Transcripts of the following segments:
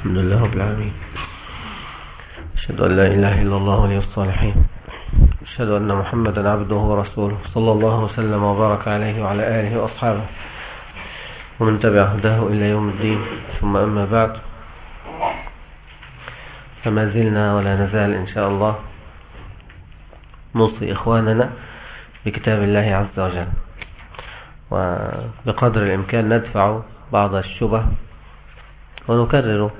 الحمد لله رب العالمين. أشهد أن لا إله إلا الله ولي الصالحين. أشهد أن محمدا عبده ورسوله. صلى الله وسلم وبارك عليه وعلى آله وأصحابه. ومن تبع هداه إلى يوم الدين. ثم أما بعد. فما زلنا ولا نزال إن شاء الله نوصي إخواننا بكتاب الله عز وجل. وبقدر الإمكان ندفع بعض الشبه ونكرر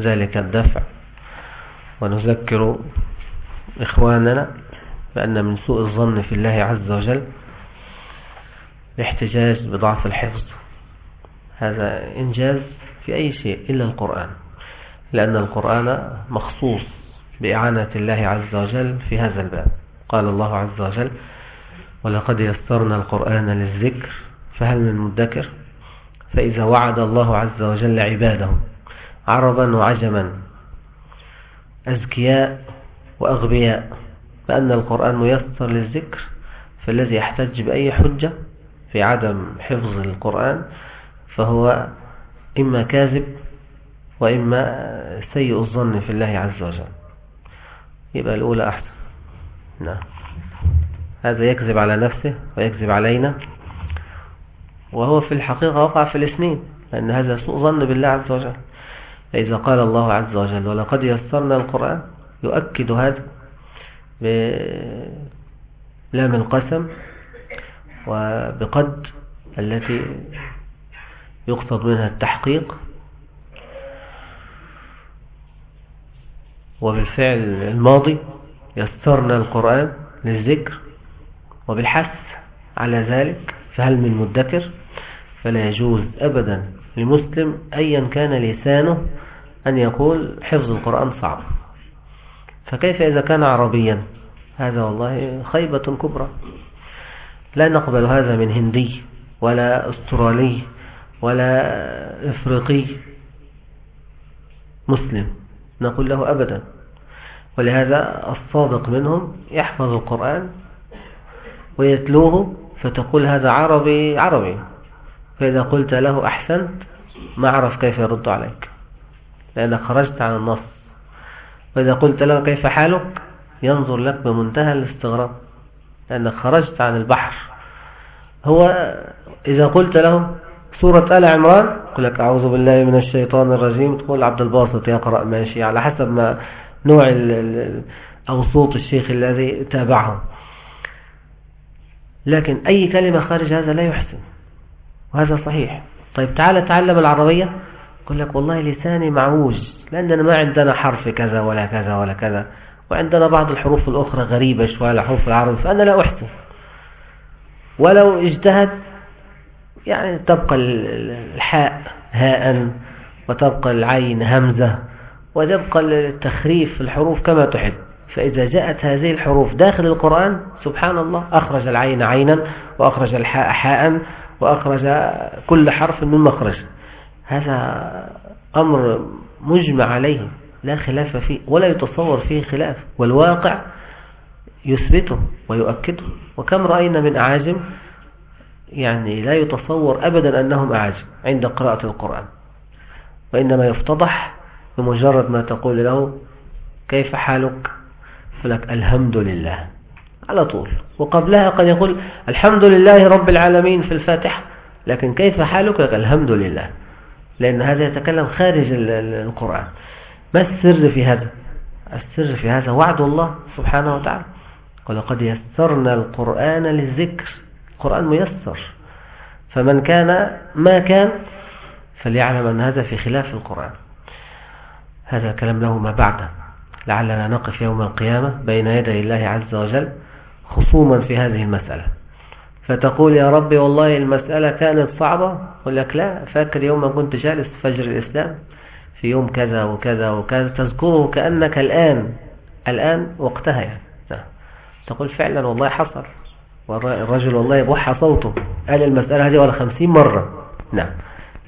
ذلك الدفع. ونذكر إخواننا بأن من سوء الظن في الله عز وجل الاحتجاج بضعف الحفظ. هذا إنجاز في أي شيء إلا القرآن. لأن القرآن مخصوص بإعانة الله عز وجل في هذا الباب. قال الله عز وجل ولقد يسرنا القرآن للذكر فهل من مدكر؟ فإذا وعد الله عز وجل عباده عربا وعجما. أذكياء وأغبياء. فأن القرآن ميسر للذكر فالذي يحتج بأي حجة في عدم حفظ القرآن فهو إما كاذب وإما سيء الظن في الله عز وجل. يبقى الأولى أحسن. نعم. هذا يكذب على نفسه ويكذب علينا. وهو في الحقيقة وقع في الإثنين لأن هذا سوء ظن بالله عز وجل. فإذا قال الله عز وجل ولقد يسرنا القرآن يؤكد هذا بلام القسم وبقد التي يقصد منها التحقيق وبالفعل الماضي يسرنا القرآن للذكر وبالحث على ذلك فهل من مدكر؟ فلا يجوز أبدا لمسلم أيا كان لسانه أن يقول حفظ القرآن صعب. فكيف إذا كان عربيا؟ هذا والله خيبة كبرى. لا نقبل هذا من هندي ولا أسترالي ولا إفريقي. مسلم. نقول له أبدا. ولهذا الصادق منهم يحفظ القرآن ويتلوه فتقول هذا عربي عربي. فإذا قلت له أحسنت ما عرف كيف يرد عليك. لأنك خرجت عن النص. وإذا قلت له كيف حالك؟ ينظر لك بمنتهى الاستغراب. لأنك خرجت عن البحر. هو إذا قلت له سورة آل عمران يقول لك أعوذ بالله من الشيطان الرجيم. تقول عبد الباسط يقرأ ماشي على حسب ما نوع أو صوت الشيخ الذي تابعه لكن أي كلمة خارج هذا لا يحسن وهذا صحيح. طيب تعال تعلم العربية. يقول لك والله لساني معوج لأننا ما عندنا حرف كذا ولا كذا ولا كذا وعندنا بعض الحروف الأخرى غريبة شوية لحروف العرب فأنا لا أحسن ولو اجتهد يعني تبقى الحاء هاء وتبقى العين همزة وتبقى التخريف الحروف كما تحب. فإذا جاءت هذه الحروف داخل القرآن سبحان الله أخرج العين عينا وأخرج الحاء حاء وأخرج كل حرف من مخرج. هذا أمر مجمع عليه لا خلاف فيه ولا يتصور فيه خلاف والواقع يثبته ويؤكده. وكم رأينا من أعاجم؟ يعني لا يتصور أبدا أنهم أعاجم عند قراءة القرآن. وإنما يفتضح بمجرد ما تقول له كيف حالك؟ فلك الحمد لله. على طول. وقبلها قد يقول الحمد لله رب العالمين في الفاتحة. لكن كيف حالك؟ لك الحمد لله. لأن هذا يتكلم خارج القرآن. ما السر في هذا؟ السر في هذا وعد الله سبحانه وتعالى. ولقد يسرنا القرآن للذكر. القرآن ميسر. فمن كان ما كان فليعلم أن هذا في خلاف القرآن. هذا كلام له ما بعده لعلنا نقف يوم القيامة بين يدي الله عز وجل خصوما في هذه المسألة. فتقول يا ربي والله المسألة كانت صعبة. يقول لك لا فاكر يوم ما كنت جالس فجر الإسلام؟ في يوم كذا وكذا وكذا تذكره كأنك الآن الآن وقتها يعني. تقول فعلا والله حصل. والرجل والله يبوح صوته. قال المسألة هذه ولا خمسين مرة. نعم.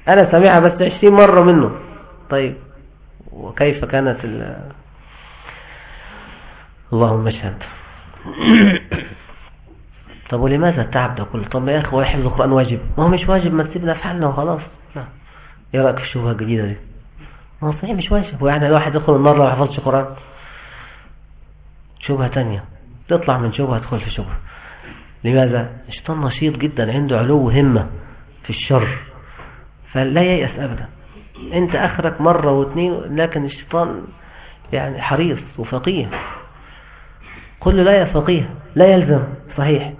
أنا سمعها بس عشرين مرة منه. طيب وكيف كانت اللهم اشهد. طب ولماذا التعب ده كله؟ طب يا أخي حفظ القرآن واجب. ما هو مش واجب ما تسيبنا في حالنا وخلاص. نعم. إيه رأيك في الشبهة الجديدة دي؟ هو صحيح مش واجب. ويعني الواحد يدخل النار لو ما حفظش قرآن. شبهة تانية. تطلع من شبهة تدخل في شبهة. لماذا؟ الشيطان نشيط جدا عنده علو همة في الشر. فلا ييأس أبدا. أنت آخرك مرة واثنين لكن الشيطان يعني حريص وفقيه. كل لا يا فقيه لا يلزم. صحيح.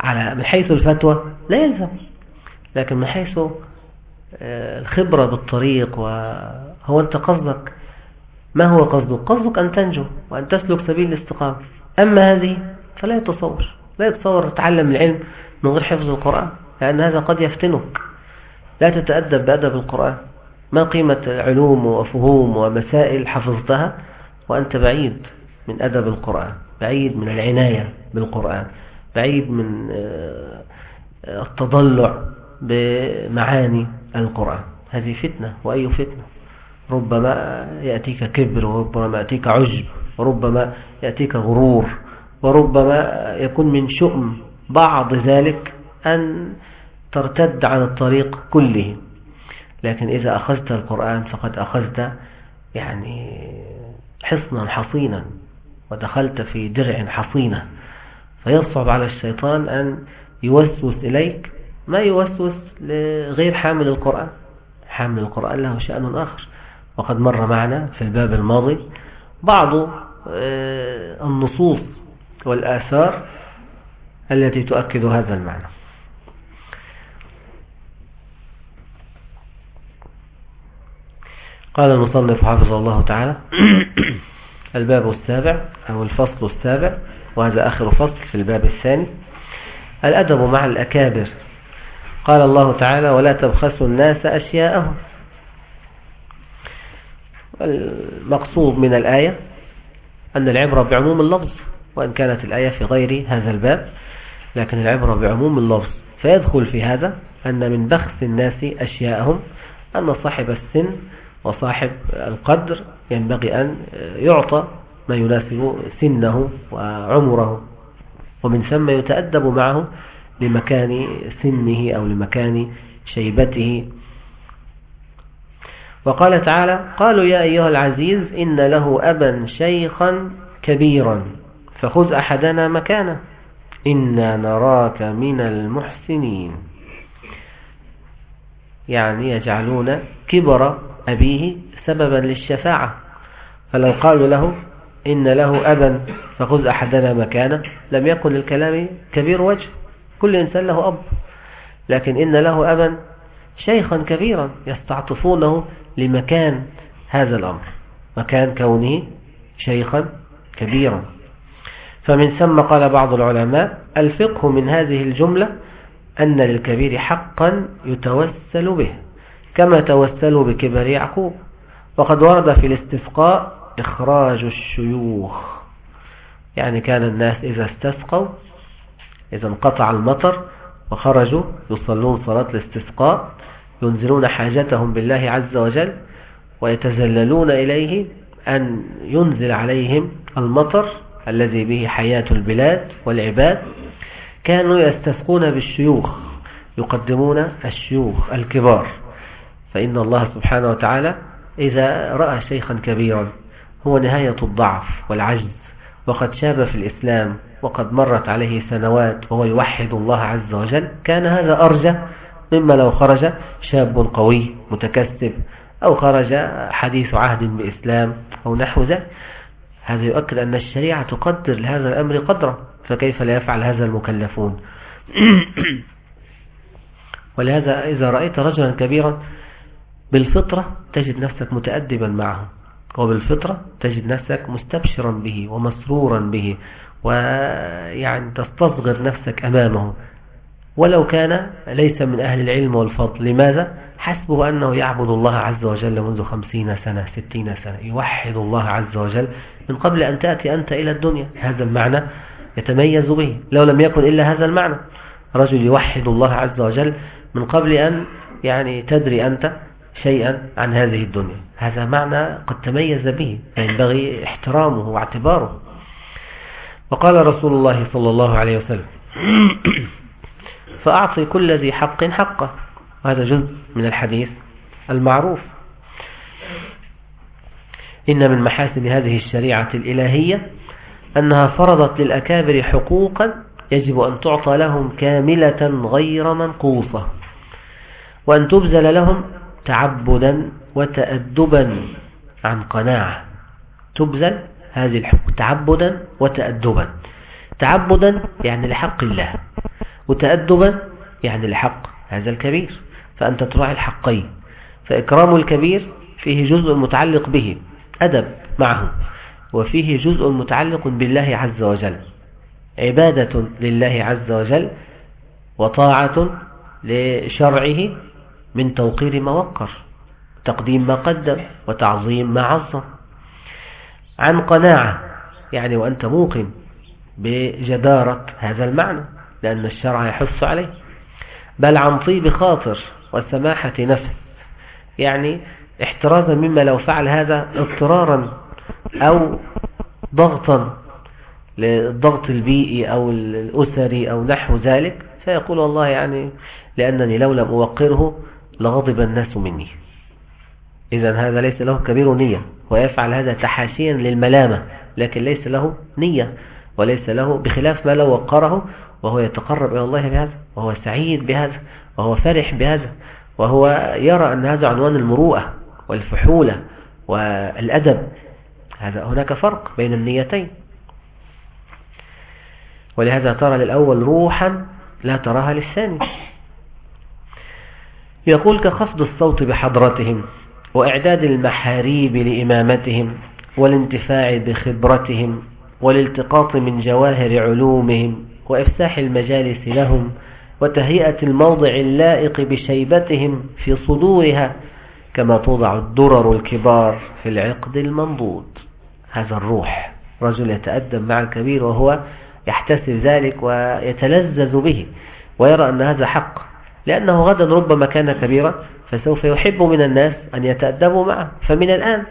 على من حيث الفتوى لا يلزم. لكن من حيث آه، الخبرة بالطريق وهو انت قصدك ما هو قصدك؟ قصدك أن تنجو وأن تسلك سبيل الاستقامة. أما هذه فلا يتصور لا يتصور تتعلم العلم من غير حفظ القرآن لأن هذا قد يفتنك. لا تتأدب بأدب القرآن. ما قيمة علوم وفهوم ومسائل حفظتها وأنت بعيد من أدب القرآن بعيد من العناية بالقرآن. بعيد من آه، التضلع بمعاني القرآن. هذه فتنة وأي فتنة؟ ربما يأتيك كبر وربما يأتيك عجب وربما يأتيك غرور وربما يكون من شؤم بعض ذلك أن ترتد عن الطريق كله. لكن إذا أخذت القرآن فقد أخذت يعني حصنا حصينا ودخلت في درع حصينة فيصعب على الشيطان أن يوسوس إليك ما يوسوس لغير حامل القرآن. حامل القرآن له شأن آخر. وقد مر معنا في الباب الماضي بعض آه، النصوص والآثار التي تؤكد هذا المعنى. قال المصنف حافظ الله تعالى. الباب السابع أو الفصل السابع. وهذا آخر فصل في الباب الثاني. الأدب مع الأكابر. قال الله تعالى ولا تبخسوا الناس أشياءهم. المقصود من الآية أن العبرة بعموم اللفظ وإن كانت الآية في غير هذا الباب لكن العبرة بعموم اللفظ. فيدخل في هذا أن من بخس الناس أشياءهم أن صاحب السن وصاحب القدر ينبغي أن يعطى ما يناسب سنه وعمره ومن ثم يتأدب معه لمكان سنه أو لمكان شيبته. وقال تعالى قالوا يا أيها العزيز إن له أبا شيخا كبيرا فخذ أحدنا مكانه إنا نراك من المحسنين. يعني يجعلون كبر أبيه سببا للشفاعة. فلو قالوا له إن له أبا فخذ أحدنا مكانه. لم يكن للكلام كبير وجه. كل إنسان له أب. لكن إن له أبا شيخا كبيرا يستعطفونه لمكان هذا الأمر. مكان كونه شيخا كبيرا. فمن ثم قال بعض العلماء الفقه من هذه الجملة أن للكبير حقا يتوسل به كما توسلوا بكبر يعقوب. وقد ورد في الاستسقاء إخراج الشيوخ. يعني كان الناس إذا استسقوا إذا انقطع المطر وخرجوا يصلون صلاة الاستسقاء ينزلون حاجتهم بالله عز وجل ويتزللون إليه أن ينزل عليهم المطر الذي به حياة البلاد والعباد. كانوا يستسقون بالشيوخ يقدمون الشيوخ الكبار. فإن الله سبحانه وتعالى إذا رأى شيخا كبيرا هو نهاية الضعف والعجز وقد شاب في الإسلام وقد مرت عليه سنوات وهو يوحد الله عز وجل. كان هذا أرجى مما لو خرج شاب قوي متكسب أو خرج حديث عهد بإسلام أو نحو ذلك. هذا يؤكد أن الشريعة تقدر لهذا الأمر قدرا فكيف لا يفعل هذا المكلفون؟ ولهذا إذا رأيت رجلا كبيرا بالفطرة تجد نفسك متأدبا معه. وبالفطرة تجد نفسك مستبشرا به ومسرورا به ويعني تستصغر نفسك أمامه. ولو كان ليس من أهل العلم والفضل لماذا؟ حسبه أنه يعبد الله عز وجل منذ خمسين سنة ستين سنة يوحد الله عز وجل من قبل أن تأتي أنت إلى الدنيا. هذا المعنى يتميز به لو لم يكن إلا هذا المعنى. رجل يوحد الله عز وجل من قبل أن يعني تدري أنت شيئا عن هذه الدنيا. هذا معنى قد تميز به ينبغي احترامه واعتباره. وقال رسول الله صلى الله عليه وسلم فأعطي كل ذي حق حقه. وهذا جزء من الحديث المعروف. إن من محاسن هذه الشريعة الإلهية أنها فرضت للأكابر حقوقا يجب أن تعطى لهم كاملة غير منقوصة وأن تبذل لهم تعبدا وتأدبا عن قناعة. تبذل هذه الحقوق. تعبدا وتأدبا. تعبدا يعني لحق الله. وتأدبا يعني لحق هذا الكبير. فأنت تراعي الحقين. فإكرام الكبير فيه جزء متعلق به. أدب معه. وفيه جزء متعلق بالله عز وجل. عبادة لله عز وجل. وطاعة لشرعه. من توقير ما وقر تقديم ما قدم وتعظيم ما عظم. عن قناعة يعني وأنت موقن بجدارة هذا المعنى لأن الشرع يحث عليه. بل عن طيب خاطر وسماحة نفس يعني احترازا مما لو فعل هذا اضطرارا أو ضغطا للضغط البيئي أو الأسري أو نحو ذلك فيقول والله يعني لأنني لو لم أوقره لغضب الناس مني. إذا هذا ليس له كبير نية ويفعل هذا تحاشيا للملامة لكن ليس له نية وليس له بخلاف ما لو وقره وهو يتقرب إلى الله بهذا وهو سعيد بهذا وهو فرح بهذا وهو يرى أن هذا عنوان المروءة والفحولة والأدب. هذا هناك فرق بين النيتين. ولهذا ترى للأول روحا لا تراها للثاني. يقول كخفض الصوت بحضرتهم وإعداد المحاريب لإمامتهم والانتفاع بخبرتهم والالتقاط من جواهر علومهم وإفساح المجالس لهم وتهيئة الموضع اللائق بشيبتهم في صدورها كما توضع الدرر الكبار في العقد المنضود. هذا الروح رجل يتأدب مع الكبير وهو يحتسب ذلك ويتلذذ به ويرى أن هذا حق. لأنه غدا ربما كان كبيرا فسوف يحب من الناس أن يتأدبوا معه. فمن الآن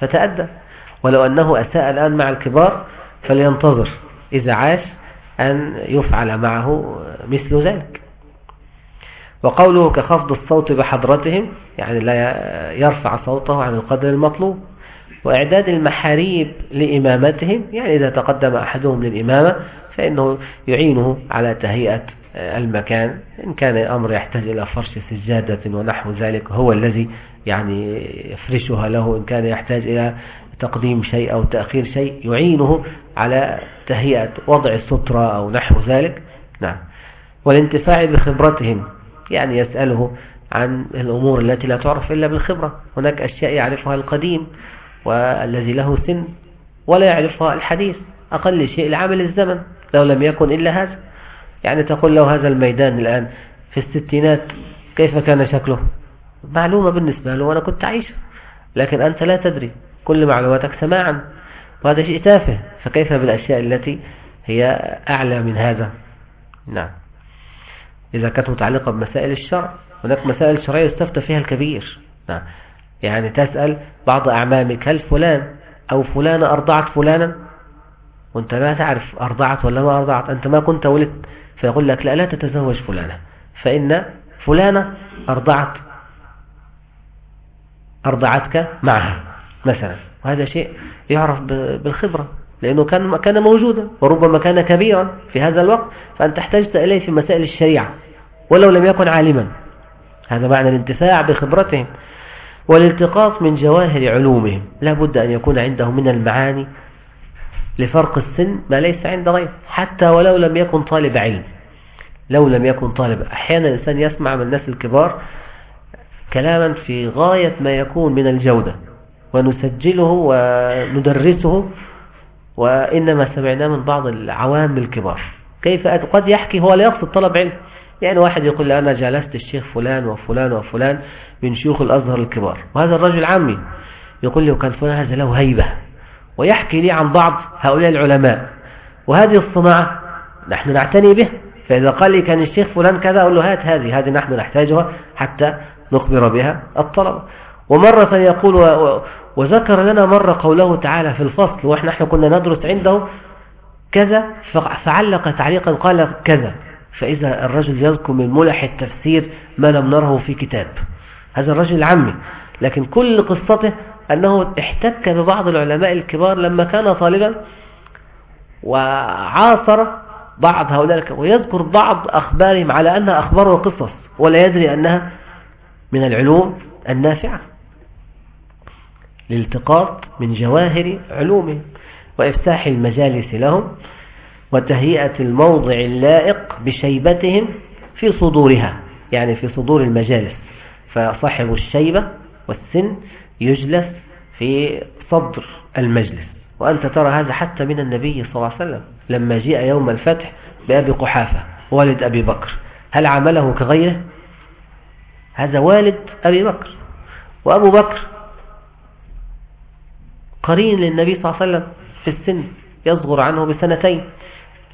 فتأدب. ولو أنه أساء الآن مع الكبار فلينتظر إذا عاش أن يفعل معه مثل ذلك. وقوله كخفض الصوت بحضرتهم يعني لا يرفع صوته عن القدر المطلوب. وإعداد المحاريب لإمامتهم يعني إذا تقدم أحدهم للإمامة فإنه يعينه على تهيئة المكان إن كان الأمر يحتاج إلى فرش سجادة ونحو ذلك هو الذي يعني يفرشها له إن كان يحتاج إلى تقديم شيء أو تأخير شيء يعينه على تهيئة وضع السترة أو نحو ذلك. نعم. والانتفاع بخبرتهم يعني يسأله عن الأمور التي لا تعرف إلا بالخبرة. هناك أشياء يعرفها القديم والذي له سن ولا يعرفها الحديث أقل شيء لعمل الزمن لو لم يكن إلا هذا. يعني تقول له هذا الميدان الآن في الستينات كيف كان شكله؟ معلومة بالنسبة له وأنا كنت عايش لكن أنت لا تدري كل معلوماتك سماعا وهذا شيء تافه. فكيف بالأشياء التي هي أعلى من هذا؟ نعم. إذا كانت متعلقة بمسائل الشرع هناك مسائل شرعية يستفتى فيها الكبير. نعم. يعني تسأل بعض أعمامك هل فلان أو فلانة أرضعت فلانا؟ وأنت لا تعرف أرضعت ولا ما أرضعت. أنت ما كنت ولدت فيقول لك لا لا تتزوج فلانة. فإن فلانة أرضعت أرضعتك معها مثلا. وهذا شيء يعرف بالخبرة لأنه كان كان موجودا وربما كان كبيرا في هذا الوقت. فأنت احتجت إليه في مسائل الشريعة ولو لم يكن عالما. هذا معنى الانتفاع بخبرتهم والالتقاط من جواهر علومهم. لا بد أن يكون عنده من المعاني لفرق السن ما ليس عند غيره. حتى ولو لم يكن طالب علم. لو لم يكن طالب. أحيانا الإنسان يسمع من الناس الكبار كلاما في غاية ما يكون من الجودة ونسجله وندرسه وإنما سمعناه من بعض العوام الكبار. كيف قد يحكي هو لا يقصد طلب علم. يعني واحد يقول أنا جالست الشيخ فلان وفلان وفلان من شيوخ الأزهر الكبار. وهذا الرجل عمي يقول لي وكان فلان هذا له هيبة. ويحكي لي عن بعض هؤلاء العلماء. وهذه الصناعة نحن نعتني به. فإذا قال لي كان الشيخ فلان كذا أقول له هات هذه هذه نحن نحتاجها حتى نخبر بها الطلبة. ومرة يقول وذكر لنا مرة قوله تعالى في الفصل وإحنا إحنا كنا ندرس عنده كذا فعلق تعليقا قال كذا. فإذا الرجل يذكر من ملح التفسير ما لم نره في كتاب. هذا الرجل العمي لكن كل قصته أنه احتك ببعض العلماء الكبار لما كان طالبا وعاصر بعض هؤلاء ويذكر بعض أخبارهم على أنها أخبار وقصص ولا يدري أنها من العلوم النافعة. لالتقاط من جواهر علومهم وإفساح المجالس لهم وتهيئة الموضع اللائق بشيبتهم في صدورها يعني في صدور المجالس. فصاحب الشيبة والسن يجلس في صدر المجلس. وأنت ترى هذا حتى من النبي صلى الله عليه وسلم. لما جاء يوم الفتح بأبي قحافة والد أبي بكر. هل عمله كغيره؟ هذا والد أبي بكر. وأبو بكر قرين للنبي صلى الله عليه وسلم في السن يصغر عنه بسنتين.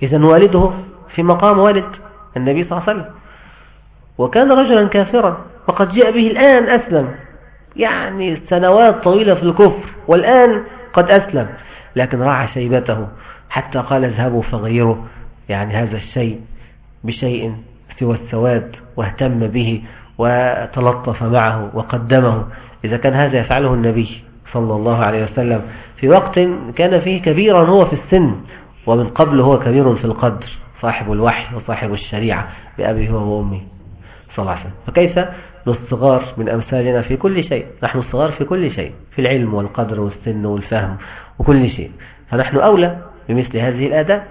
إذا والده في مقام والد النبي صلى الله عليه وسلم. وكان رجلا كافرا وقد جاء به الآن أسلم. يعني سنوات طويلة في الكفر والآن قد أسلم. لكن راعى شيبته حتى قال اذهبوا فغيروا يعني هذا الشيء بشيء سوى السواد واهتم به وتلطف معه وقدمه. إذا كان هذا يفعله النبي صلى الله عليه وسلم في وقت كان فيه كبيرا هو في السن ومن قبل هو كبير في القدر صاحب الوحي وصاحب الشريعة بأبي هو وأمي صلى الله عليه وسلم. فكيف للصغار من أمثالنا في كل شيء؟ نحن الصغار في كل شيء في العلم والقدر والسن والفهم وكل شيء. فنحن أولى بمثل هذه الآداب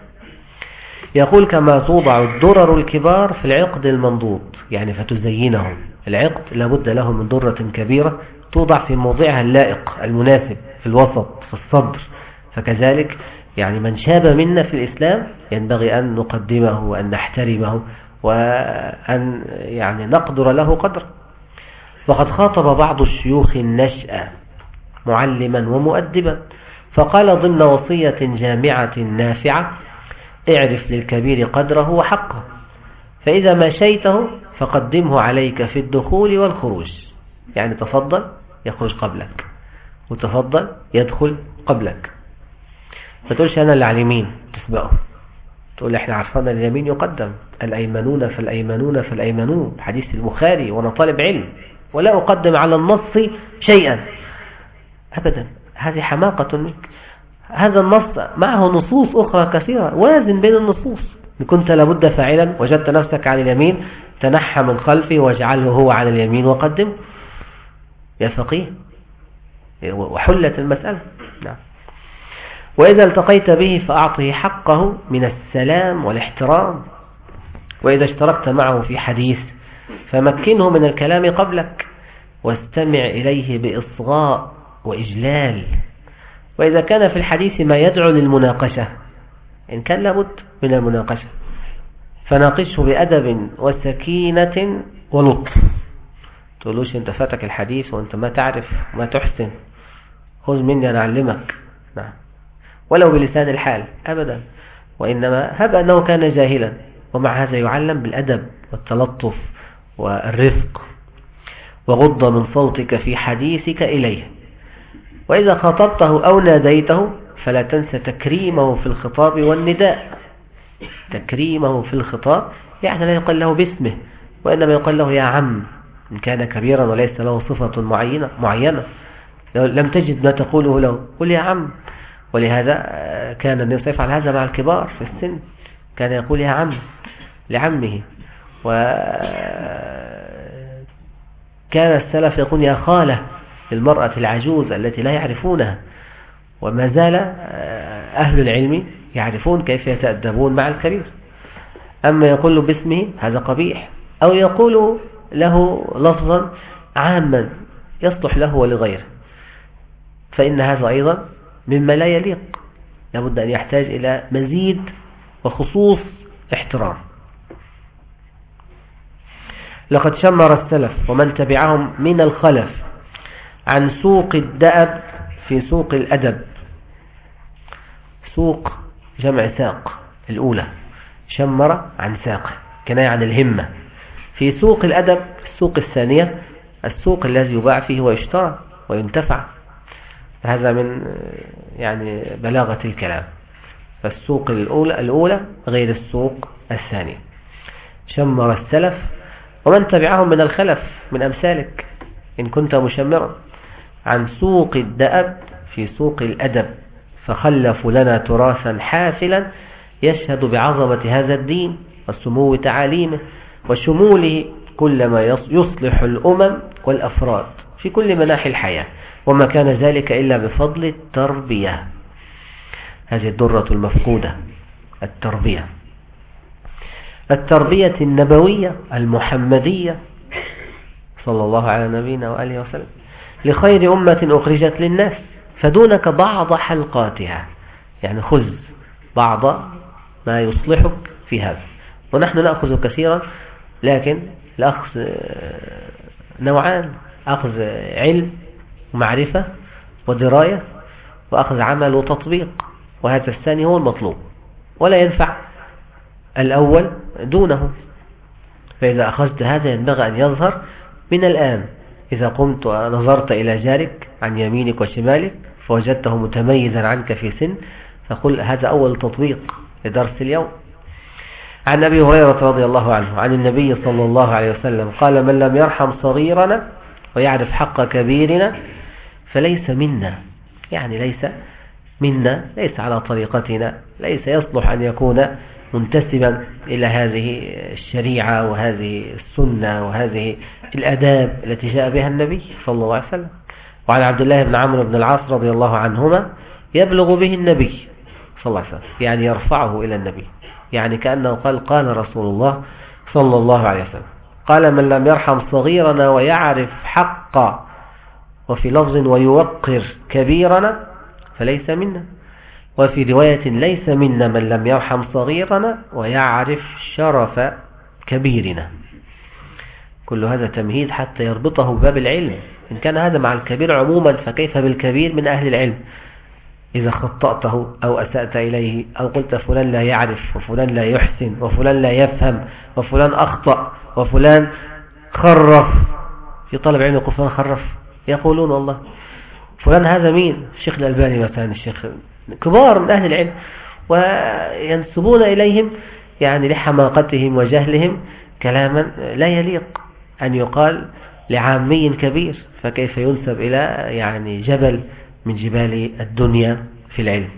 يقول كما توضع الدرر الكبار في العقد المنضود يعني فتزينهم. العقد لابد له من درة كبيرة توضع في موضعها اللائق المناسب في الوسط في الصدر. فكذلك يعني من شاب منا في الإسلام ينبغي أن نقدمه وأن نحترمه وأن يعني نقدر له قدر. وقد خاطب بعض الشيوخ النشأة معلما ومؤدبا. فقال ضمن وصية جامعة نافعة اعرف للكبير قدره وحقه فإذا مشيته فقدمه عليك في الدخول والخروج. يعني تفضل يخرج قبلك وتفضل يدخل قبلك. ما تقولش أنا اللي على اليمين تسبقه. تقول إحنا عرفنا اليمين يقدم الأيمنون فالأيمنون فالأيمنون. حديث البخاري وأنا طالب علم ولا أقدم على النص شيئا. أبدا. هذه حماقة منك. هذا النص معه نصوص أخرى كثيرة وازن بين النصوص. إن كنت لابد فاعلا وجدت نفسك على اليمين تنحى من خلفه واجعله هو على اليمين وقدمه يا فقيه وحلت المسألة. نعم. وإذا التقيت به فأعطه حقه من السلام والاحترام. وإذا اشتركت معه في حديث فمكنه من الكلام قبلك واستمع إليه بإصغاء. وإجلال. وإذا كان في الحديث ما يدعو للمناقشة إن كان لابد من المناقشة. فناقشه بأدب وسكينة ولطف تقولوش أنت فاتك الحديث وأنت ما تعرف ما تحسن. خذ مني أنا أعلمك. نعم. ولو بلسان الحال أبدا. وإنما هب أنه كان جاهلا ومع هذا يعلم بالأدب والتلطف والرفق. وغض من صوتك في حديثك إليه. وإذا خاطبته أو ناديته فلا تنسى تكريمه في الخطاب والنداء. تكريمه في الخطاب يعني لا يقال له باسمه وإنما يقال له يا عم إن كان كبيرا وليس له صفة معينة, معينة. لم تجد ما تقوله له قل يا عم. ولهذا كان النبي يفعل هذا مع الكبار في السن. كان يقول يا عم لعمه. وكان السلف يقول يا خالة. للمرأة العجوز التي لا يعرفونها. وما زال أهل العلم يعرفون كيف يتأدبون مع الكبير أما يقول له باسمه هذا قبيح أو يقول له لفظا عاما يصلح له ولغيره. فإن هذا أيضا مما لا يليق. لابد أن يحتاج إلى مزيد وخصوص احترام. لقد شمر السلف ومن تبعهم من الخلف عن سوق الدأب في سوق الأدب. سوق جمع ساق الأولى. شمر عن ساقه كناية عن الهمة. في سوق الأدب السوق الثانية السوق الذي يباع فيه ويشترى وينتفع. هذا من يعني بلاغة الكلام. فالسوق الأولى, الأولى غير السوق الثانية. شمر السلف ومن تبعهم من الخلف من أمثالك. إن كنت مشمرا. عن سوق الدأب في سوق الأدب فخلفوا لنا تراثا حافلا يشهد بعظمة هذا الدين وسمو تعاليمه وشموله كل ما يصلح الأمم والأفراد في كل مناحي الحياة وما كان ذلك إلا بفضل التربية. هذه الدرة المفقودة التربية. التربية النبوية المحمدية صلى الله على نبينا وآله وسلم. لخير أمة أخرجت للناس فدونك بعض حلقاتها. يعني خذ بعض ما يصلحك في هذا. ونحن نأخذ كثيرا لكن الأخذ نوعان أخذ علم ومعرفة ودراية وأخذ عمل وتطبيق وهذا الثاني هو المطلوب. ولا ينفع الأول دونه. فإذا أخذت هذا ينبغي أن يظهر من الآن. إذا قمت ونظرت إلى جارك عن يمينك وشمالك فوجدته متميزا عنك في سن فقل هذا أول تطبيق لدرس اليوم. عن أبي هريرة رضي الله عنه عن النبي صلى الله عليه وسلم قال من لم يرحم صغيرنا ويعرف حق كبيرنا فليس منا. يعني ليس منا ليس على طريقتنا ليس يصلح أن يكون منتسبا إلى هذه الشريعة وهذه السنة وهذه الأداب التي جاء بها النبي صلى الله عليه وسلم. وعن عبد الله بن عمرو بن العاص رضي الله عنهما يبلغ به النبي صلى الله عليه وسلم يعني يرفعه إلى النبي يعني كأنه قال قال رسول الله صلى الله عليه وسلم قال من لم يرحم صغيرنا ويعرف حق وفي لفظ ويوقر كبيرنا فليس منا. وفي رواية ليس منا من لم يرحم صغيرنا ويعرف شرف كبيرنا. كل هذا تمهيد حتى يربطه باب العلم. إن كان هذا مع الكبير عموما فكيف بالكبير من أهل العلم؟ إذا خطأته أو أسأت إليه أو قلت فلان لا يعرف وفلان لا يحسن وفلان لا يفهم وفلان أخطأ وفلان خرف. في طلب علم فلان خرف. يقولون والله فلان هذا مين؟ الشيخ الألباني مثلا الشيخ كبار من أهل العلم وينسبون إليهم يعني لحماقتهم وجهلهم كلاما لا يليق أن يقال لعامي كبير فكيف ينسب إلى يعني جبل من جبال الدنيا في العلم؟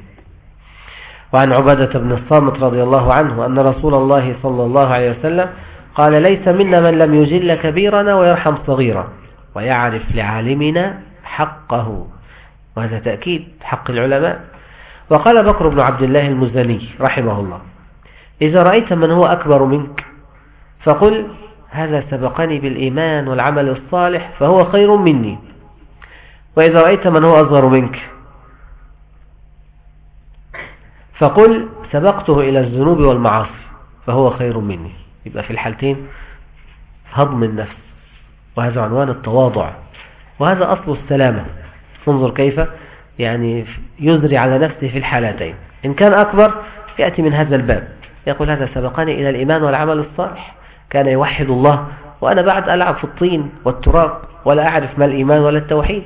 وعن عبادة بن الصامت رضي الله عنه أن رسول الله صلى الله عليه وسلم قال ليس منا من لم يجل كبيرنا ويرحم صغيرا ويعرف لعالمنا حقه. وهذا تأكيد حق العلماء وقال بكر بن عبد الله المزني رحمه الله إذا رأيت من هو أكبر منك؟ فقل هذا سبقني بالإيمان والعمل الصالح فهو خير مني. وإذا رأيت من هو أصغر منك؟ فقل سبقته إلى الذنوب والمعاصي فهو خير مني. يبقى في الحالتين هضم النفس وهذا عنوان التواضع وهذا أصل السلامة. انظر كيف يعني يزري على نفسه في الحالتين. إن كان أكبر يأتي من هذا الباب. يقول هذا سبقني إلى الإيمان والعمل الصالح. كان يوحد الله وأنا بعد ألعب في الطين والتراب ولا أعرف ما الإيمان ولا التوحيد.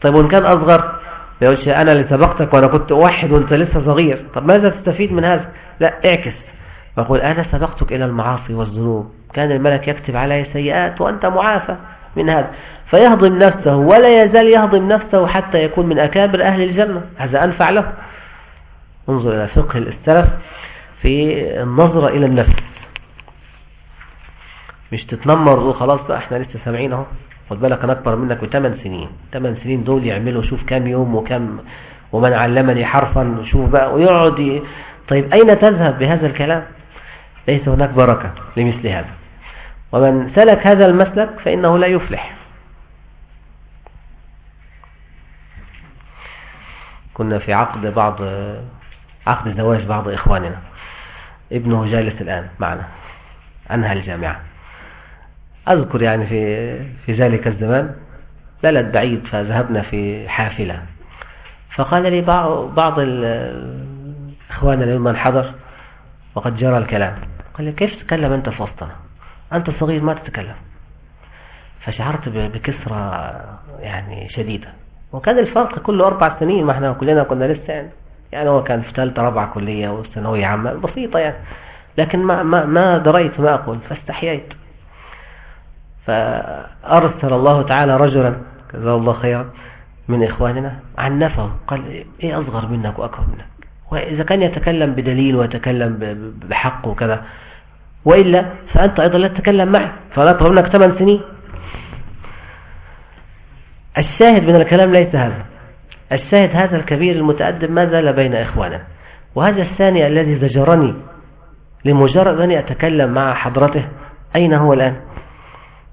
طيب وإن كان أصغر يقولش أنا اللي سبقتك وأنا كنت أوحد وأنت لسه صغير. طب ماذا تستفيد من هذا؟ لا اعكس. وقل أنا سبقتك إلى المعاصي والذنوب. كان الملك يكتب علي سيئات وأنت معافى. من هذا. فيهضم نفسه ولا يزال يهضم نفسه حتى يكون من أكابر أهل الجنة. هذا أنفع له. انظر إلى فقه السلف في النظرة إلى النفس. مش تتنمر خلاص بقى إحنا لسه سامعين أهو. خد بالك أنا أكبر منك بثمان سنين. ثمان سنين دول يعملوا شوف كام يوم وكم ومن علمني حرفا شوف بقى ويقعد. طيب أين تذهب بهذا الكلام؟ ليس هناك بركة لمثل هذا. ومن سلك هذا المسلك فإنه لا يفلح. كنا في عقد بعض عقد زواج بعض إخواننا. ابنه جالس الآن معنا. أنهى الجامعة. أذكر يعني في في ذلك الزمان بلد بعيد فذهبنا في حافلة. فقال لي بعض إخواننا ممن حضر وقد جرى الكلام. قال لي كيف تتكلم أنت في وسطنا؟ أنت صغير ما تتكلم. فشعرت بكسرة يعني شديدة. وكان الفرق كله أربع سنين ما إحنا كلنا كنا لسه يعني. يعني هو كان في ثالثة رابعة كلية وثانوية عامة بسيطة يعني. لكن ما ما ما دريت ما أقول فاستحييت. فأرسل الله تعالى رجلا جزاه الله خيرا من إخواننا عنفه قال إيه أصغر منك وأكبر منك؟ وإذا كان يتكلم بدليل ويتكلم بحق وكذا وإلا فأنت أيضا لا تتكلم معه فلا منك ثمان سنين. الشاهد من الكلام ليس هذا. الشاهد هذا الكبير المتأدب ما زال بين إخواننا وهذا الثاني الذي زجرني لمجرد أن أتكلم مع حضرته أين هو الآن؟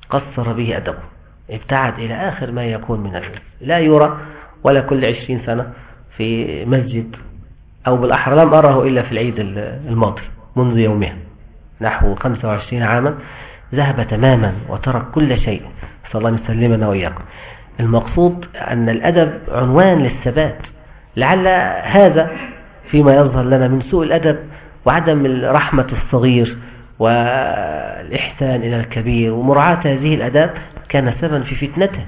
قصر به أدبه. ابتعد إلى آخر ما يكون من العلم. لا يرى ولا كل عشرين سنة في مسجد أو بالأحرى لم أره إلا في العيد الماضي منذ يومها. نحو 25 عاما ذهب تماما وترك كل شيء. صلى الله يسلمنا وإياكم. المقصود أن الأدب عنوان للثبات. لعل هذا فيما يظهر لنا من سوء الأدب وعدم رحمة الصغير والإحسان إلى الكبير ومراعاة هذه الأداب كان سببا في فتنته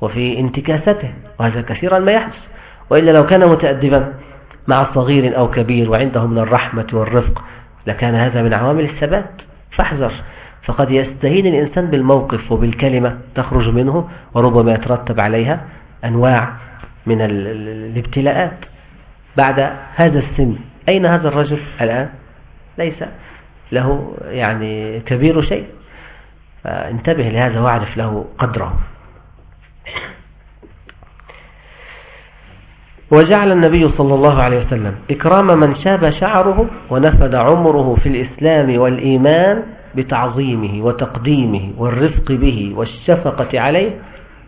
وفي انتكاسته وهذا كثيرا ما يحدث. وإلا لو كان متأدبا مع صغير أو كبير وعنده من الرحمة والرفق لكان هذا من عوامل الثبات فاحذر. فقد يستهين الإنسان بالموقف وبالكلمة تخرج منه وربما يترتب عليها أنواع من الابتلاءات. بعد هذا السن أين هذا الرجل الآن؟ ليس له يعني كبير شيء. فانتبه لهذا واعرف له قدره. وجعل النبي صلى الله عليه وسلم إكرام من شاب شعره ونفد عمره في الإسلام والإيمان بتعظيمه وتقديمه والرفق به والشفقة عليه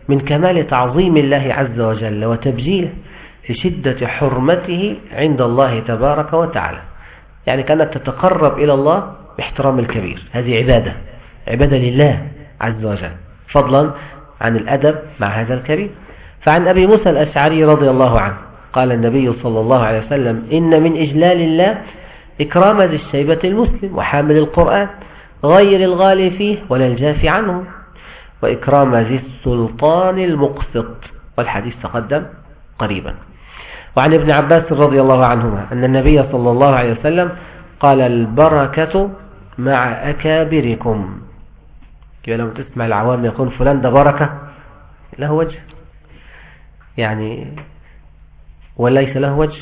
من كمال تعظيم الله عز وجل وتبجيله لشدة حرمته عند الله تبارك وتعالى. يعني كانت تتقرب إلى الله باحترام الكبير. هذه عبادة عبادة لله عز وجل. فضلا عن الأدب مع هذا الكبير. فعن أبي موسى الأشعري رضي الله عنه قال النبي صلى الله عليه وسلم إن من إجلال الله إكرام ذي الشيبة المسلم وحامل القرآن غير الغالي فيه ولا الجافي عنه وإكرام ذي السلطان المقسط. والحديث تقدم قريبا. وعن ابن عباس رضي الله عنهما أن النبي صلى الله عليه وسلم قال البركة مع أكابركم. كيف لما تسمع العوام يقول فلان ده بركة له وجه. يعني وليس له وجه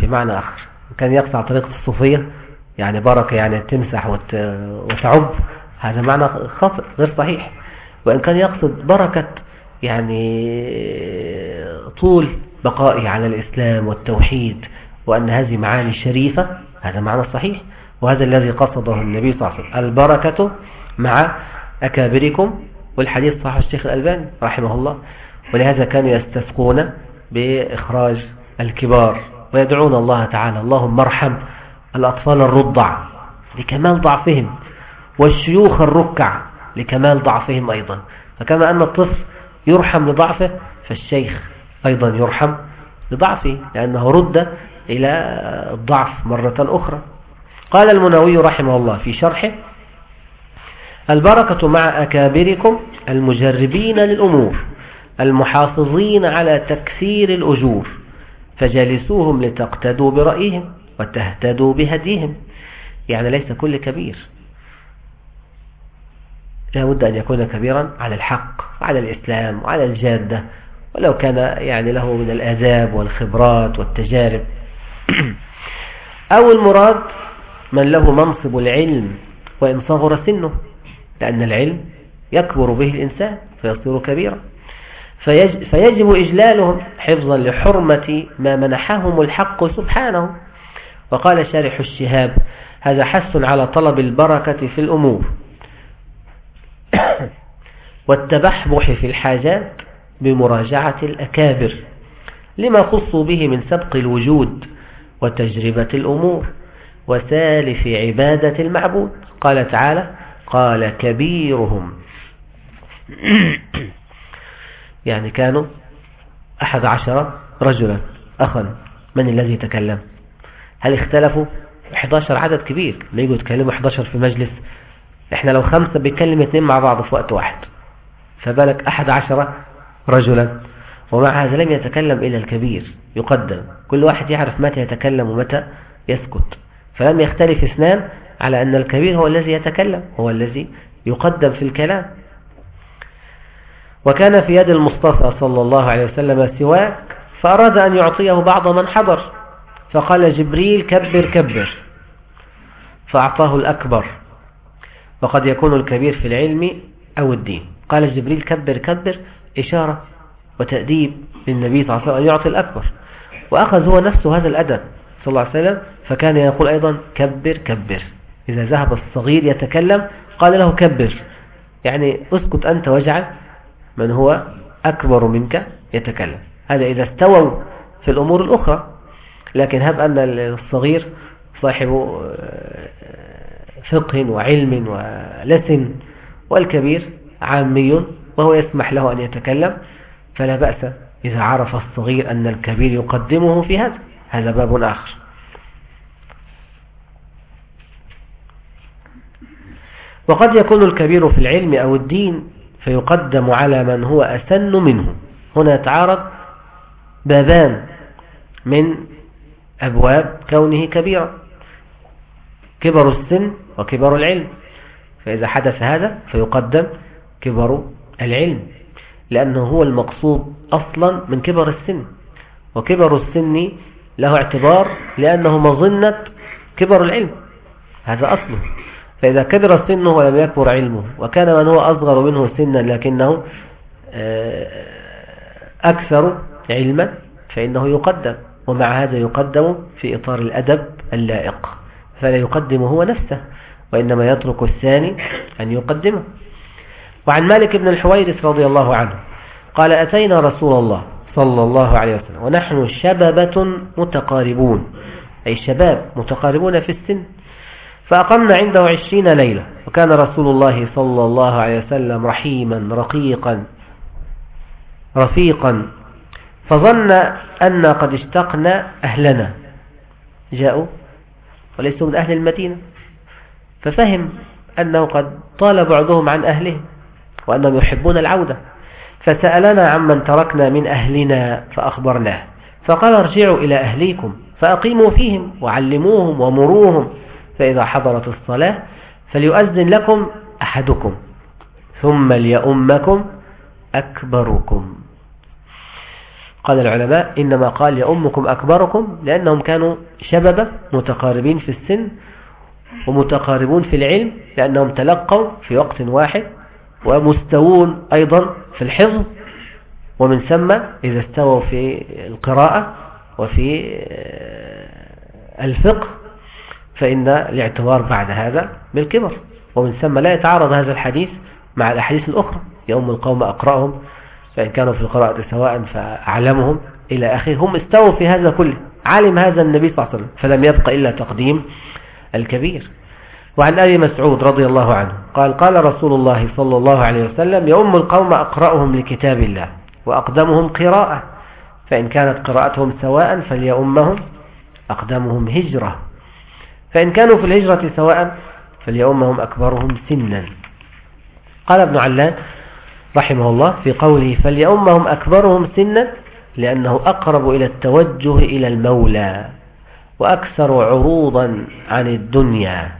في معنى آخر. كان يقطع طريقة الصوفية يعني بركة يعني تمسح وتعب. هذا معنى خاطئ غير صحيح. وإن كان يقصد بركة يعني طول بقائه على الإسلام والتوحيد وأن هذه معاني شريفة هذا معنى صحيح. وهذا الذي قصده النبي صلى الله عليه وسلم. البركة مع أكابركم. والحديث صحيح الشيخ الألباني رحمه الله. ولهذا كانوا يستسقون بإخراج الكبار ويدعون الله تعالى. اللهم ارحم الأطفال الرضع لكمال ضعفهم والشيوخ الركع لكمال ضعفهم أيضا. فكما أن الطفل يرحم لضعفه فالشيخ أيضا يرحم لضعفه لأنه رد إلى الضعف مرة أخرى. قال المنوي رحمه الله في شرحه البركة مع أكابركم المجربين للأمور المحافظين على تكثير الأجور. فجالسوهم لتقتدوا برأيهم وتهتدوا بهديهم. يعني ليس كل كبير. لا بد أن يكون كبيرا على الحق وعلى الإسلام وعلى الجادة. ولو كان يعني له من الآداب والخبرات والتجارب. أو المراد من له منصب العلم وإن صغر سنه لأن العلم يكبر به الإنسان فيصير كبيرا. فيجب إجلالهم حفظا لحرمة ما منحهم الحق سبحانه. وقال شارح الشهاب هذا حث على طلب البركة في الأمور. والتبحبح في الحاجات بمراجعة الأكابر لما خصوا به من سبق الوجود وتجربة الأمور وسالف عبادة المعبود. قال تعالى قال كبيرهم. يعني كانوا أحد عشر رجلا أخا من الذي تكلم؟ هل اختلفوا؟ 11 عدد كبير. ما يجوا يتكلموا 11 في مجلس؟ إحنا لو خمسة بيتكلم اثنين مع بعض في وقت واحد. فبالك أحد عشر رجلا. ومع هذا لم يتكلم إلى الكبير يقدم. كل واحد يعرف متى يتكلم ومتى يسكت. فلم يختلف اثنان على أن الكبير هو الذي يتكلم هو الذي يقدم في الكلام. وكان في يد المصطفى صلى الله عليه وسلم سواك فأراد أن يعطيه بعض من حضر. فقال جبريل كبر كبر. فأعطاه الأكبر. وقد يكون الكبير في العلم أو الدين. قال جبريل كبر كبر إشارة وتأديب للنبي صلى الله عليه وسلم أن يعطي الأكبر. وأخذ هو نفسه هذا الأدب صلى الله عليه وسلم فكان يقول أيضا كبر كبر. إذا ذهب الصغير يتكلم قال له كبر. يعني اسكت أنت واجعل من هو أكبر منك يتكلم. هذا إذا استووا في الأمور الأخرى لكن هب أن الصغير صاحب آه، فقه وعلم ولسن والكبير عامي وهو يسمح له أن يتكلم فلا بأس إذا عرف الصغير أن الكبير يقدمه في هذا. هذا باب آخر. وقد يكون الكبير في العلم أو الدين فيقدم على من هو أسن منه. هنا يتعارض بابان من أبواب كونه كبيرا كبر السن وكبر العلم. فإذا حدث هذا فيقدم كبر العلم لأنه هو المقصود أصلا من كبر السن. وكبر السن له اعتبار لأنه مظنة كبر العلم. هذا أصله. فإذا كبر سنه ولم يكبر علمه وكان من هو أصغر منه سنا لكنه آه، أكثر علما فإنه يقدم ومع هذا يقدم في إطار الأدب اللائق فلا يقدم هو نفسه وإنما يترك الثاني أن يقدمه. وعن مالك بن الحويرث رضي الله عنه قال أتينا رسول الله صلى الله عليه وسلم ونحن شببة متقاربون أي شباب متقاربون في السن. فأقمنا عنده عشرين ليلة وكان رسول الله صلى الله عليه وسلم رحيما رقيقا رفيقا. فظن أن قد اشتقنا أهلنا. جاءوا وليسوا من أهل المدينة. ففهم أنه قد طال بعضهم عن أهله وأنهم يحبون العودة. فسألنا عمن تركنا من أهلنا فأخبرناه. فقال ارجعوا إلى أهليكم فأقيموا فيهم وعلموهم ومروهم. فإذا حضرت الصلاة فليؤذن لكم أحدكم ثم ليؤمكم أكبركم. قال العلماء إنما قال يؤمكم أكبركم لأنهم كانوا شبابا متقاربين في السن ومتقاربون في العلم لأنهم تلقوا في وقت واحد ومستوون أيضا في الحفظ ومن ثم إذا استووا في القراءة وفي الفقه فإن الاعتبار بعد هذا بالكبر. ومن ثم لا يتعارض هذا الحديث مع الأحاديث الأخرى. يوم القوم أقرأهم فإن كانوا في القراءة سواء فأعلمهم إلى أخيه. هم استووا في هذا كله علم هذا النبي صلى الله عليه وسلم فلم يبق إلا تقديم الكبير. وعن أبي مسعود رضي الله عنه قال قال رسول الله صلى الله عليه وسلم يؤم القوم أقرأهم لكتاب الله وأقدمهم قراءة فإن كانت قراءتهم سواء فليؤمهم أقدمهم هجرة. فإن كانوا في الهجرة سواء فليؤمهم أكبرهم سنا. قال ابن علان رحمه الله في قوله فليؤمهم أكبرهم سنا لأنه أقرب إلى التوجه إلى المولى وأكثر عروضا عن الدنيا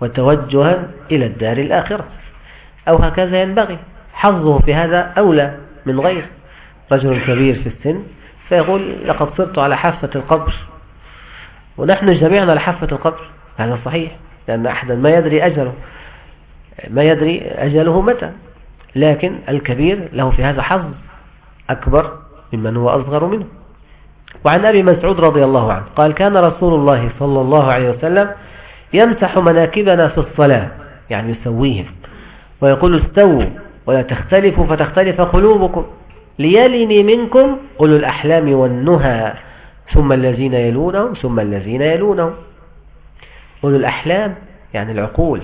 وتوجها إلى الدار الآخرة. أو هكذا ينبغي. حظه في هذا أولى من غيره. رجل كبير في السن فيقول لقد صرت على حافة القبر. ونحن جميعا على حافة القبر هذا صحيح لأن أحدا ما يدري أجله ما يدري أجله متى لكن الكبير له في هذا حظ أكبر ممن هو أصغر منه. وعن أبي مسعود رضي الله عنه قال كان رسول الله صلى الله عليه وسلم يمسح مناكبنا في الصلاة يعني يسويهم ويقول استووا ولا تختلفوا فتختلف قلوبكم ليلني منكم أولو الأحلام والنهى. ثم الذين يلونهم ثم الذين يلونهم. أولو الأحلام يعني العقول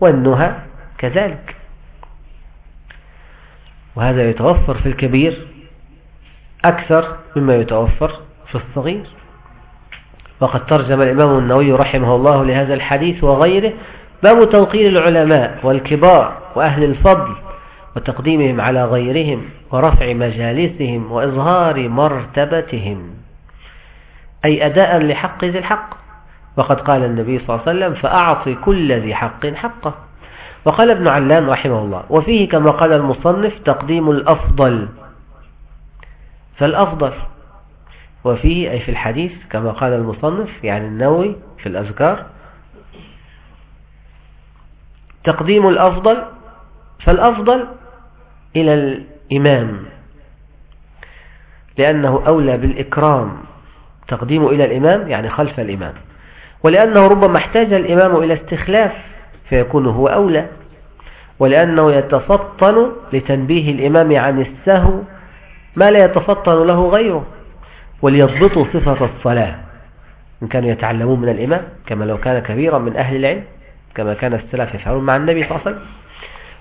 والنهى كذلك. وهذا يتوفر في الكبير أكثر مما يتوفر في الصغير. وقد ترجم الإمام النووي رحمه الله لهذا الحديث وغيره باب توقير العلماء والكبار وأهل الفضل وتقديمهم على غيرهم ورفع مجالسهم وإظهار مرتبتهم. أي أداء لحق ذي الحق. وقد قال النبي صلى الله عليه وسلم فأعطي كل ذي حق حقه. وقال ابن علان رحمه الله وفيه كما قال المصنف تقديم الأفضل. فالأفضل وفيه أي في الحديث كما قال المصنف يعني النووي في الأذكار تقديم الأفضل فالأفضل إلى الإمام لأنه أولى بالإكرام. تقديمه إلى الإمام يعني خلف الإمام. ولأنه ربما احتاج الإمام إلى استخلاف فيكون هو أولى. ولأنه يتفطن لتنبيه الإمام عن السهو ما لا يتفطن له غيره وليضبطوا صفة الصلاة. إن كانوا يتعلمون من الإمام كما لو كان كبيرا من أهل العلم كما كان السلف يفعلون مع النبي صلى الله عليه وسلم.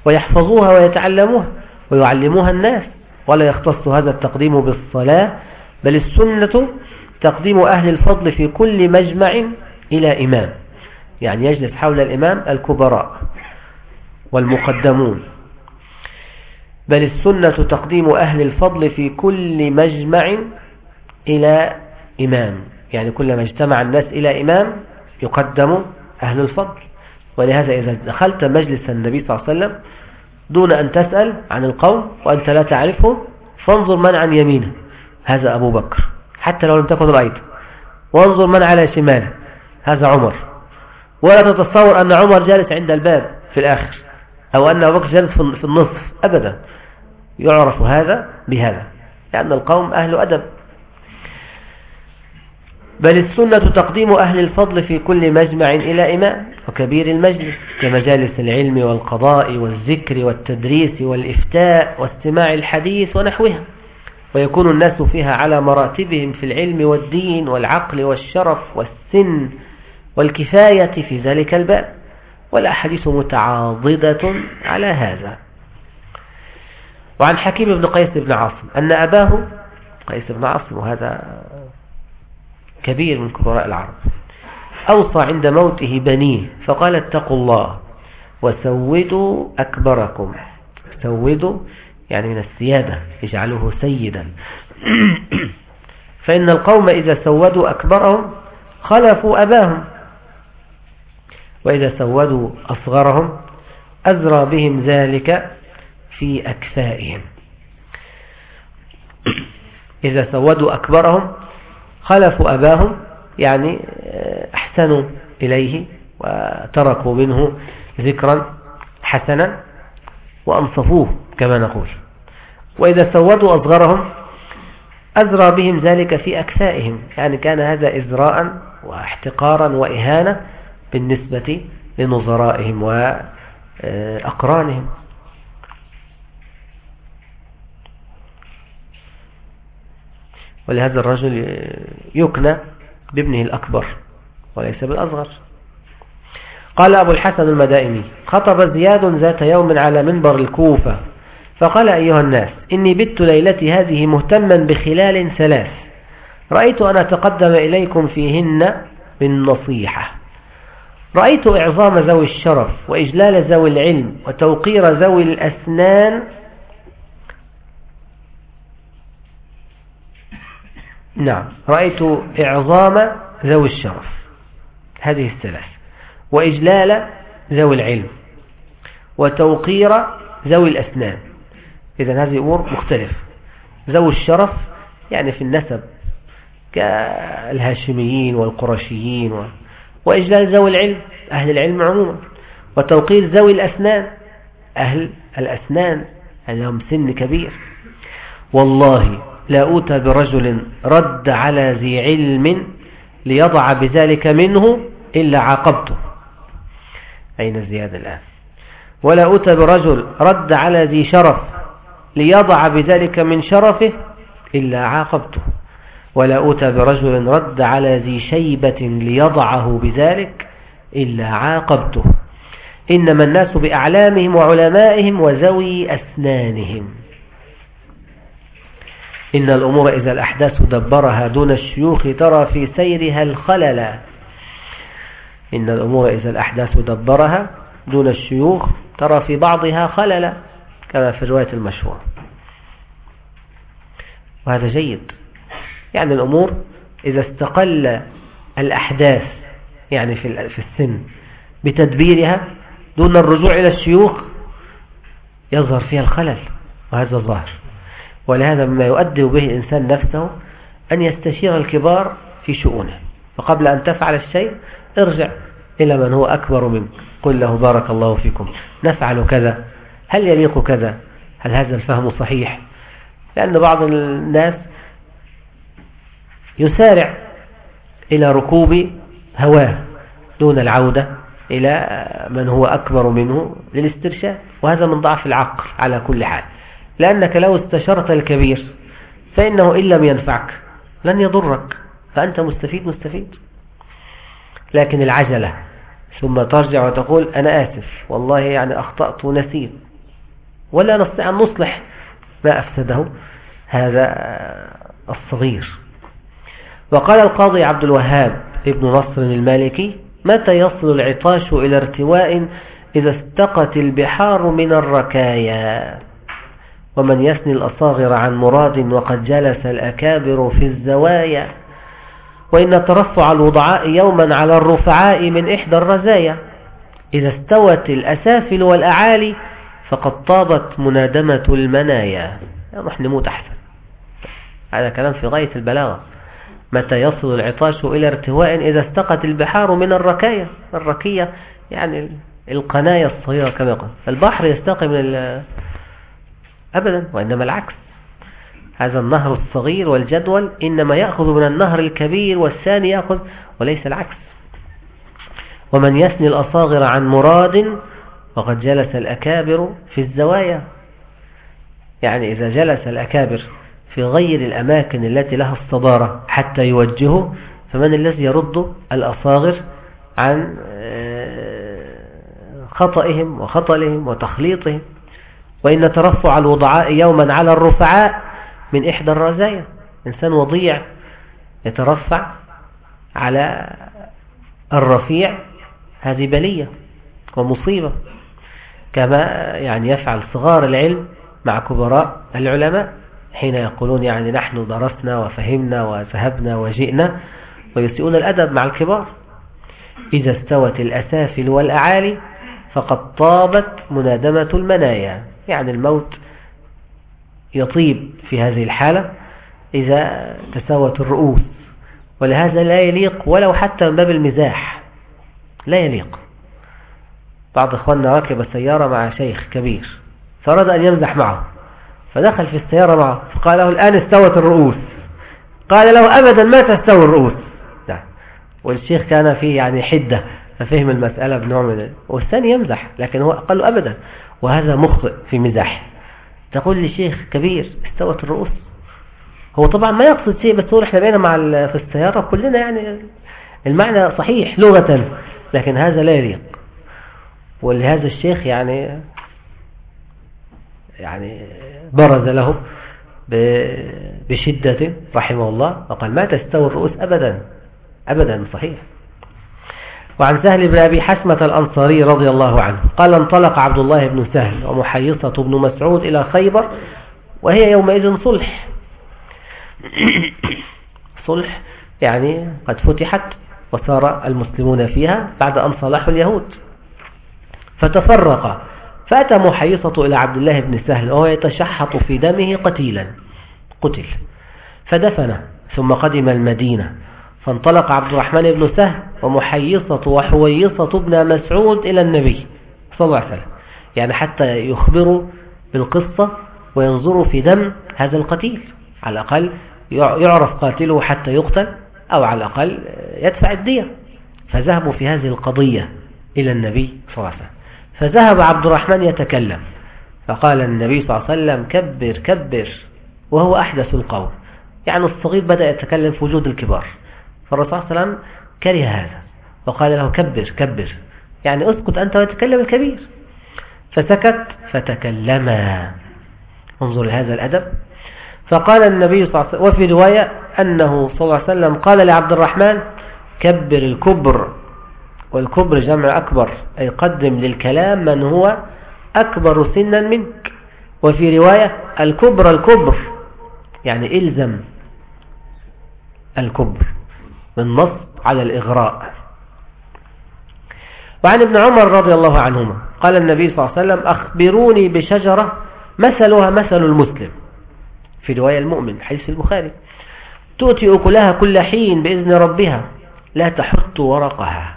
ويحفظوها ويتعلموها ويعلموها الناس ولا يختص هذا التقديم بالصلاة بل السنة تقديم أهل الفضل في كل مجمع إلى إمام. يعني يجلس حول الإمام الكبراء والمقدمون. بل السنة تقديم أهل الفضل في كل مجمع إلى إمام. يعني كلما اجتمع الناس إلى إمام يقدم أهل الفضل. ولهذا إذا دخلت مجلس النبي صلى الله عليه وسلم دون أن تسأل عن القوم وأنت لا تعرفه فانظر من عن يمينه. هذا أبو بكر. حتى لو لم تكن رأيته وانظر من على شماله. هذا عمر. ولا تتصور أن عمر جالس عند الباب في الآخر. أو أن أبو بكر جالس في النصف. أبدا. يعرف هذا بهذا. لأن القوم أهل أدب. بل السنة تقديم أهل الفضل في كل مجمع إلى إمام وكبير المجلس كمجالس العلم والقضاء والذكر والتدريس والإفتاء واستماع الحديث ونحوها. ويكون الناس فيها على مراتبهم في العلم والدين والعقل والشرف والسن والكفاية في ذلك الباب. والأحاديث متعاضدة على هذا. وعن حكيم بن قيس بن عاصم أن أباه قيس بن عاصم وهذا كبير من كبراء العرب أوصى عند موته بنيه فقال اتقوا الله وسودوا أكبركم. سودوا يعني من السيادة اجعله سيدا. فإن القوم إذا سودوا أكبرهم خلفوا أباهم. وإذا سودوا أصغرهم أزرى بهم ذلك في أكفائهم إذا سودوا أكبرهم خلفوا أباهم يعني آه، أحسنوا إليه وتركوا منه ذكرا حسنا. وأنصفوه كما نقول. وإذا سودوا أصغرهم أزرى بهم ذلك في أكفائهم يعني كان هذا إزراء واحتقارا وإهانة بالنسبة لنظرائهم وأقرانهم. ولهذا الرجل يكنى بابنه الأكبر وليس بالأصغر. قال أبو الحسن المدائني خطب زياد ذات يوم على منبر الكوفة فقال أيها الناس إني بت ليلتي هذه مهتما بخلال ثلاث رأيت أن أتقدم إليكم فيهن بالنصيحة. رأيت إعظام ذوي الشرف وإجلال ذوي العلم وتوقير ذوي الأسنان. نعم رأيت إعظام ذوي الشرف. هذه الثلاث. وإجلال ذوي العلم وتوقير ذوي الأسنان. إذا هذه أمور مختلفة. ذوي الشرف يعني في النسب كالهاشميين والقرشيين و... وإجلال ذوي العلم أهل العلم عموما. وتوقير ذوي الأسنان أهل الأسنان لهم سن كبير. والله لا أوتى برجل رد على ذي علم ليضع بذلك منه إلا عاقبته. أين الزيادة الآن؟ ولا أوتى برجل رد على ذي شرف ليضع بذلك من شرفه إلا عاقبته. ولا أوتى برجل رد على ذي شيبة ليضعه بذلك إلا عاقبته. إنما الناس بأعلامهم وعلمائهم وذوي أسنانهم. إن الأمور إذا الأحداث دبرها دون الشيوخ ترى في سيرها الخلل. إن الأمور إذا الأحداث دبرها دون الشيوخ ترى في بعضها خلل كما في الرواية المشهورة وهذا جيد. يعني الأمور إذا استقل الأحداث يعني في في السن بتدبيرها دون الرجوع إلى الشيوخ يظهر فيها الخلل وهذا الظاهر. ولهذا مما يؤدب به الإنسان نفسه أن يستشير الكبار في شؤونه. فقبل أن تفعل الشيء ارجع إلى من هو أكبر منك. قل له بارك الله فيكم. نفعل كذا. هل يليق كذا؟ هل هذا الفهم صحيح؟ لأن بعض الناس يسارع إلى ركوب هواه دون العودة إلى من هو أكبر منه للاسترشاد. وهذا من ضعف العقل على كل حال. لأنك لو استشرت الكبير فإنه إن لم ينفعك لن يضرك. فأنت مستفيد مستفيد. لكن العجلة. ثم ترجع وتقول أنا آسف والله يعني أخطأت ونسيت. ولا نستطيع أن نصلح ما أفسده. هذا الصغير. وقال القاضي عبد الوهاب ابن نصر المالكي متى يصل العطاش إلى ارتواء إذا استقت البحار من الركايا؟ ومن يثني الأصاغر عن مراد وقد جلس الأكابر في الزوايا؟ وإن ترفع الوضعاء يوما على الرفعاء من إحدى الرزايا. إذا استوت الأسافل والأعالي فقد طابت منادمة المنايا. نروح نموت أحسن. هذا كلام في غاية البلاغة. متى يصل العطاش إلى ارتواء إذا استقت البحار من الركايا؟ الركية يعني القنايا الصغيرة كما يقول. البحر يستقي من أبدا وإنما العكس. هذا النهر الصغير والجدول إنما يأخذ من النهر الكبير والثاني يأخذ وليس العكس. ومن يثني الأصاغر عن مراد وقد جلس الأكابر في الزوايا. يعني إذا جلس الأكابر في غير الأماكن التي لها الصدارة حتى يوجهه فمن الذي يرد الأصاغر عن آه، خطئهم وخطلهم وتخليطهم؟ وإن ترفع الوضعاء يوما على الرفعاء من إحدى الرزايا. إنسان وضيع يترفع على الرفيع. هذه بلية ومصيبة كما يعني يفعل صغار العلم مع كبراء العلماء حين يقولون يعني نحن درسنا وفهمنا وذهبنا وجئنا ويسيئون الأدب مع الكبار. إذا استوت الأسافل والأعالي فقد طابت منادمة المنايا يعني الموت يطيب في هذه الحالة إذا تساوت الرؤوس. ولهذا لا يليق ولو حتى من باب المزاح. لا يليق. بعض إخواننا ركب السيارة مع شيخ كبير. فأراد أن يمزح معه. فدخل في السيارة معه. فقال له الآن استوت الرؤوس. قال له أبدا ما تستوي الرؤوس. نعم. والشيخ كان فيه يعني حدة ففهم المسألة بنوع من والثاني يمزح لكن هو قال له أبدا. وهذا مخطئ في مزاح تقول لي شيخ كبير استوت الرؤوس. هو طبعا ما يقصد شيء بس هو إحنا بقينا مع في السيارة كلنا يعني المعنى صحيح لغة لكن هذا لا يليق. ولهذا الشيخ يعني يعني برز له بشدة رحمه الله وقال ما تستوي الرؤوس أبدا. أبدا صحيح. وعن سهل بن أبي حسمة الأنصاري رضي الله عنه. قال انطلق عبد الله بن سهل ومحيصة بن مسعود إلى خيبر وهي يومئذ صلح. صلح يعني قد فتحت وصار المسلمون فيها بعد أن صلحوا اليهود. فتفرق. فأتى محيصة إلى عبد الله بن سهل وهو يتشحط في دمه قتيلا قتل. فدفنه ثم قدم المدينة. فانطلق عبد الرحمن بن سهل ومحيصة وحويصة بن مسعود إلى النبي صلى الله عليه وسلم. يعني حتى يخبروا بالقصة وينظروا في دم هذا القتيل. على الأقل يعرف قاتله حتى يقتل أو على الأقل يدفع الدية. فذهبوا في هذه القضية إلى النبي صلى الله عليه وسلم. فذهب عبد الرحمن يتكلم. فقال النبي صلى الله عليه وسلم كبر كبر وهو أحدث القوم. يعني الصغير بدأ يتكلم في وجود الكبار. فالرسول صلى الله عليه وسلم كره هذا وقال له كبر كبر. يعني اسكت أنت ويتكلم الكبير. فسكت فتكلما. انظر لهذا الأدب. فقال النبي صلى الله عليه وسلم وفي رواية أنه صلى الله عليه وسلم قال لعبد الرحمن كبر الكبر. والكبر جمع أكبر أي قدم للكلام من هو أكبر سنا منك. وفي رواية الكبر الكبر يعني إلزم الكبر. من نص على الإغراء. وعن ابن عمر رضي الله عنهما قال النبي صلى الله عليه وسلم أخبروني بشجرة مثلها مثل المسلم. في رواية المؤمن حديث البخاري. تؤتي أكلها كل حين بإذن ربها لا تحط ورقها.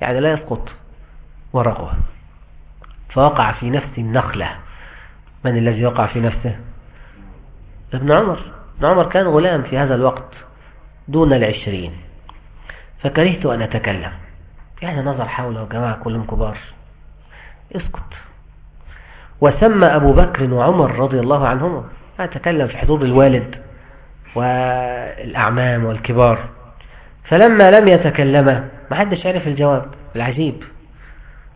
يعني لا يسقط ورقها. فوقع في نفس النخلة. من الذي وقع في نفسه؟ ابن عمر. ابن عمر كان غلام في هذا الوقت دون العشرين. فكرهت أن أتكلم. يعني نظر حوله جماعة كلهم كبار. اسكت. وسمى أبو بكر وعمر رضي الله عنهما أتكلم في حضور الوالد والأعمام والكبار. فلما لم يتكلما ما حدش عرف الجواب. العجيب.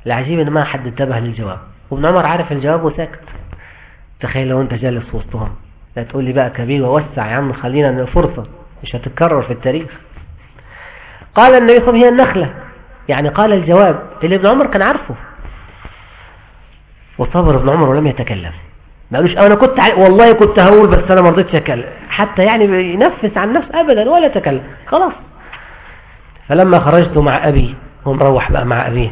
العجيب إن ما حد انتبه للجواب. وابن عمر عارف الجواب وساكت تخيل لو أنت جالس وسطهم. لا تقول لي بقى كبير ووسع يا عم خلينا فرصة مش هتتكرر في التاريخ. قال النبي صلى الله عليه وسلم هي النخلة. يعني قال الجواب. اللي ابن عمر كان عارفه. وصبر ابن عمر ولم يتكلم. ما قالوش أنا كنت والله كنت هقول بس أنا ما رضيتش أتكلم. حتى يعني ينفس عن نفس ابدا ولا تكلم خلاص. فلما خرجت مع أبي هو مروح بقى مع أبيه.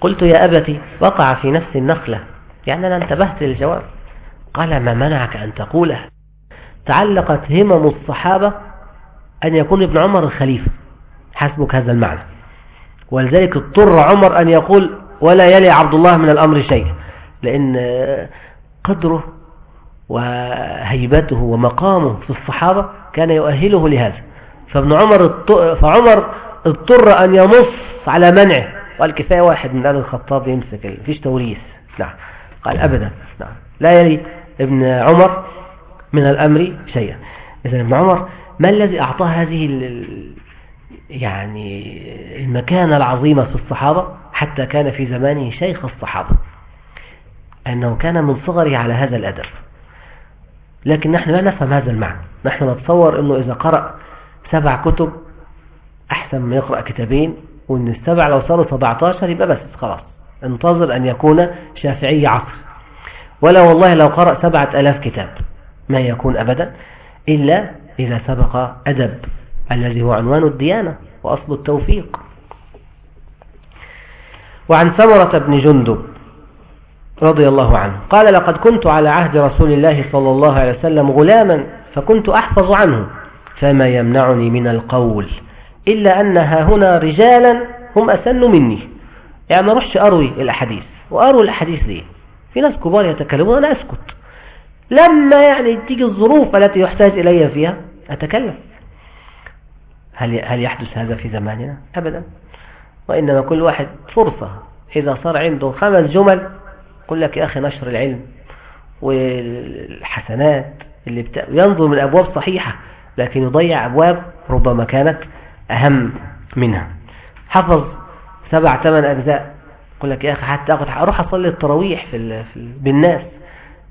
قلت يا أبتي وقع في نفس النخلة. يعني أنا انتبهت للجواب. قال ما منعك أن تقوله؟ تعلقت همم الصحابة أن يكون ابن عمر الخليفة. حسبك هذا المعنى. ولذلك اضطر عمر أن يقول ولا يلي عبد الله من الأمر شيء لأن قدره وهيبته ومقامه في الصحابة كان يؤهله لهذا. فابن عمر فعمر اضطر أن ينص على منعه. قال كفاية واحد من آل الخطاب يمسك فيش توريث. نعم. قال أبدا. نعم. لا يلي ابن عمر من الأمر شيئا. إذا ابن عمر ما الذي أعطاه هذه يعني المكانة العظيمة في الصحابة حتى كان في زمانه شيخ الصحابة أنه كان من صغره على هذا الأدب. لكن نحن لا نفهم هذا المعنى. نحن نتصور أنه إذا قرأ سبع كتب أحسن ما يقرأ كتابين وأن السبع لو صاروا 17 يبقى بس خلاص. انتظر أن يكون شافعي عصر. ولا والله لو قرأ سبعة ألاف كتاب ما يكون أبدا إلا إذا سبق أدب. الذي هو عنوان الديانة وأصل التوفيق. وعن ثمرة بن جندب رضي الله عنه قال لقد كنت على عهد رسول الله صلى الله عليه وسلم غلاما فكنت أحفظ عنه فما يمنعني من القول إلا أنها هنا رجالا هم أسن مني. يعني ما رحش أروي الأحاديث. وأروي الأحاديث دي في ناس كبار يتكلمون أنا أسكت. لما يعني تيجي الظروف التي يحتاج إلي فيها أتكلم. هل هل يحدث هذا في زماننا؟ أبدا. وإنما كل واحد فرصة. إذا صار عنده خمس جمل يقول لك يا أخي نشر العلم والحسنات اللي بتا... ينظر من أبواب صحيحة لكن يضيع أبواب ربما كانت أهم منها. حفظ سبع ثمان أجزاء. يقول لك يا أخي حتى أخذ أروح أصلي التراويح في, ال... في ال... بالناس.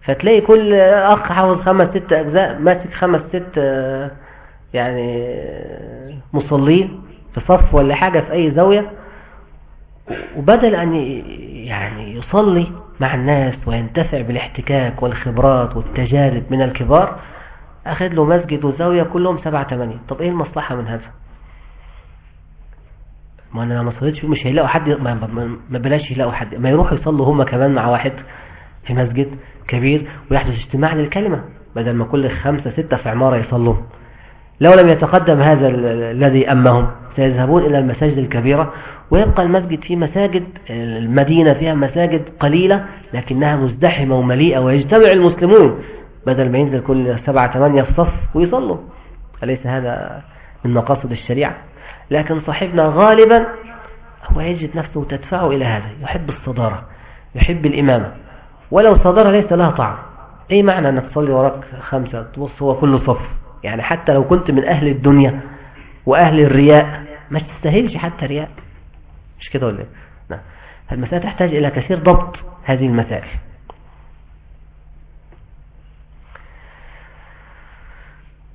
فتلاقي كل أخ حافظ خمس ست أجزاء ماسك خمس ست يعني مصلين في صف ولا حاجة في أي زاوية وبدل أن يعني يصلي مع الناس وينتفع بالاحتكاك والخبرات والتجارب من الكبار أخذ له مسجد وزاوية كلهم سبعة ثمانية طب إيه المصلحة من هذا؟ ما أنا ما صليتش مش هيلاقوا حد ما, ما بلاش يلاقوا حد. ما يروحوا يصلوا هم كمان مع واحد في مسجد كبير ويحدث اجتماع للكلمة بدل ما كل خمسة ستة في عمارة يصلوا لو لم يتقدم هذا الذي أمهم سيذهبون إلى المساجد الكبيرة ويبقى المسجد في مساجد المدينة فيها مساجد قليلة لكنها مزدحمة ومليئة ويجتمع المسلمون بدل ما ينزل كل سبعة ثمانية في ويصلوا. أليس هذا من مقاصد الشريعة؟ لكن صاحبنا غالبا هو يجد نفسه تدفعه إلى هذا يحب الصدارة يحب الإمامة. ولو صدارة ليس لها طعم. أي معنى أنك تصلي وراك خمسة تبص هو كله صف؟ يعني حتى لو كنت من أهل الدنيا وأهل الرياء ما تستاهلش حتى رياء. مش كده ولا نعم. المسألة تحتاج إلى كثير ضبط هذه المسائل.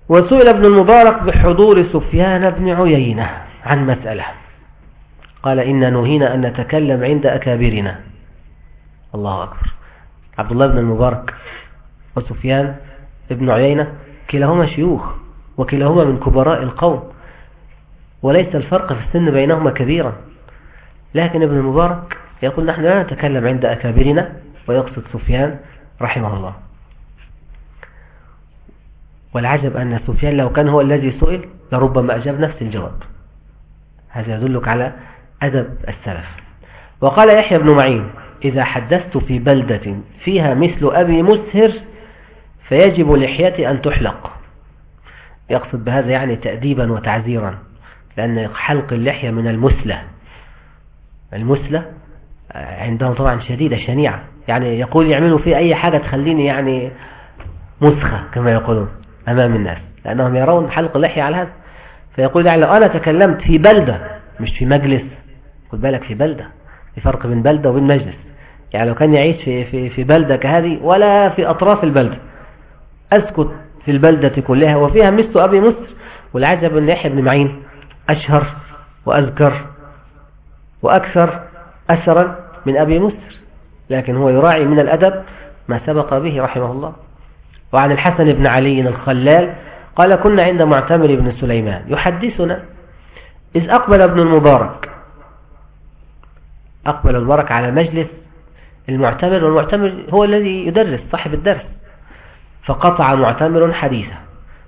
وسئل ابن المبارك بحضور سفيان بن عيينة عن مسألة. قال إن نهينا أن نتكلم عند أكابرنا. الله أكبر. عبد الله بن المبارك وسفيان بن عيينة كلاهما شيوخ وكلاهما من كبراء القوم وليس الفرق في السن بينهما كبيرا. لكن ابن المبارك يقول نحن لا نتكلم عند أكابرنا ويقصد سفيان رحمه الله. والعجب أن سفيان لو كان هو الذي سئل لربما أجاب نفس الجواب. هذا يدلك على أدب السلف. وقال يحيى بن معين إذا حدثت في بلدة فيها مثل أبي مسهر فيجب لحيتي أن تحلق. يقصد بهذا يعني تأديبا وتعزيرا لأن حلق اللحية من المسلة. المسلة عندهم طبعا شديدة شنيعة. يعني يقول يعملوا فيه أي حاجة تخليني يعني مسخة كما يقولون أمام الناس لأنهم يرون حلق اللحية على هذا. فيقول يعني لو أنا تكلمت في بلدة مش في مجلس. خد بالك في بلدة في فرق بين بلدة وبين مجلس. يعني لو كان يعيش في, في, في بلدة كهذه ولا في أطراف البلدة. أسكت في البلدة كلها وفيها مثل أبي مصر والعجب أن يحيى بن معين أشهر وأذكر وأكثر أثرا من أبي مصر لكن هو يراعي من الأدب ما سبق به رحمه الله. وعن الحسن بن علي الخلال قال كنا عند معتمر بن سليمان يحدثنا إذ أقبل ابن المبارك أقبل المبارك على مجلس المعتمر والمعتمر هو الذي يدرس صاحب الدرس. فقطع معتمر حديثه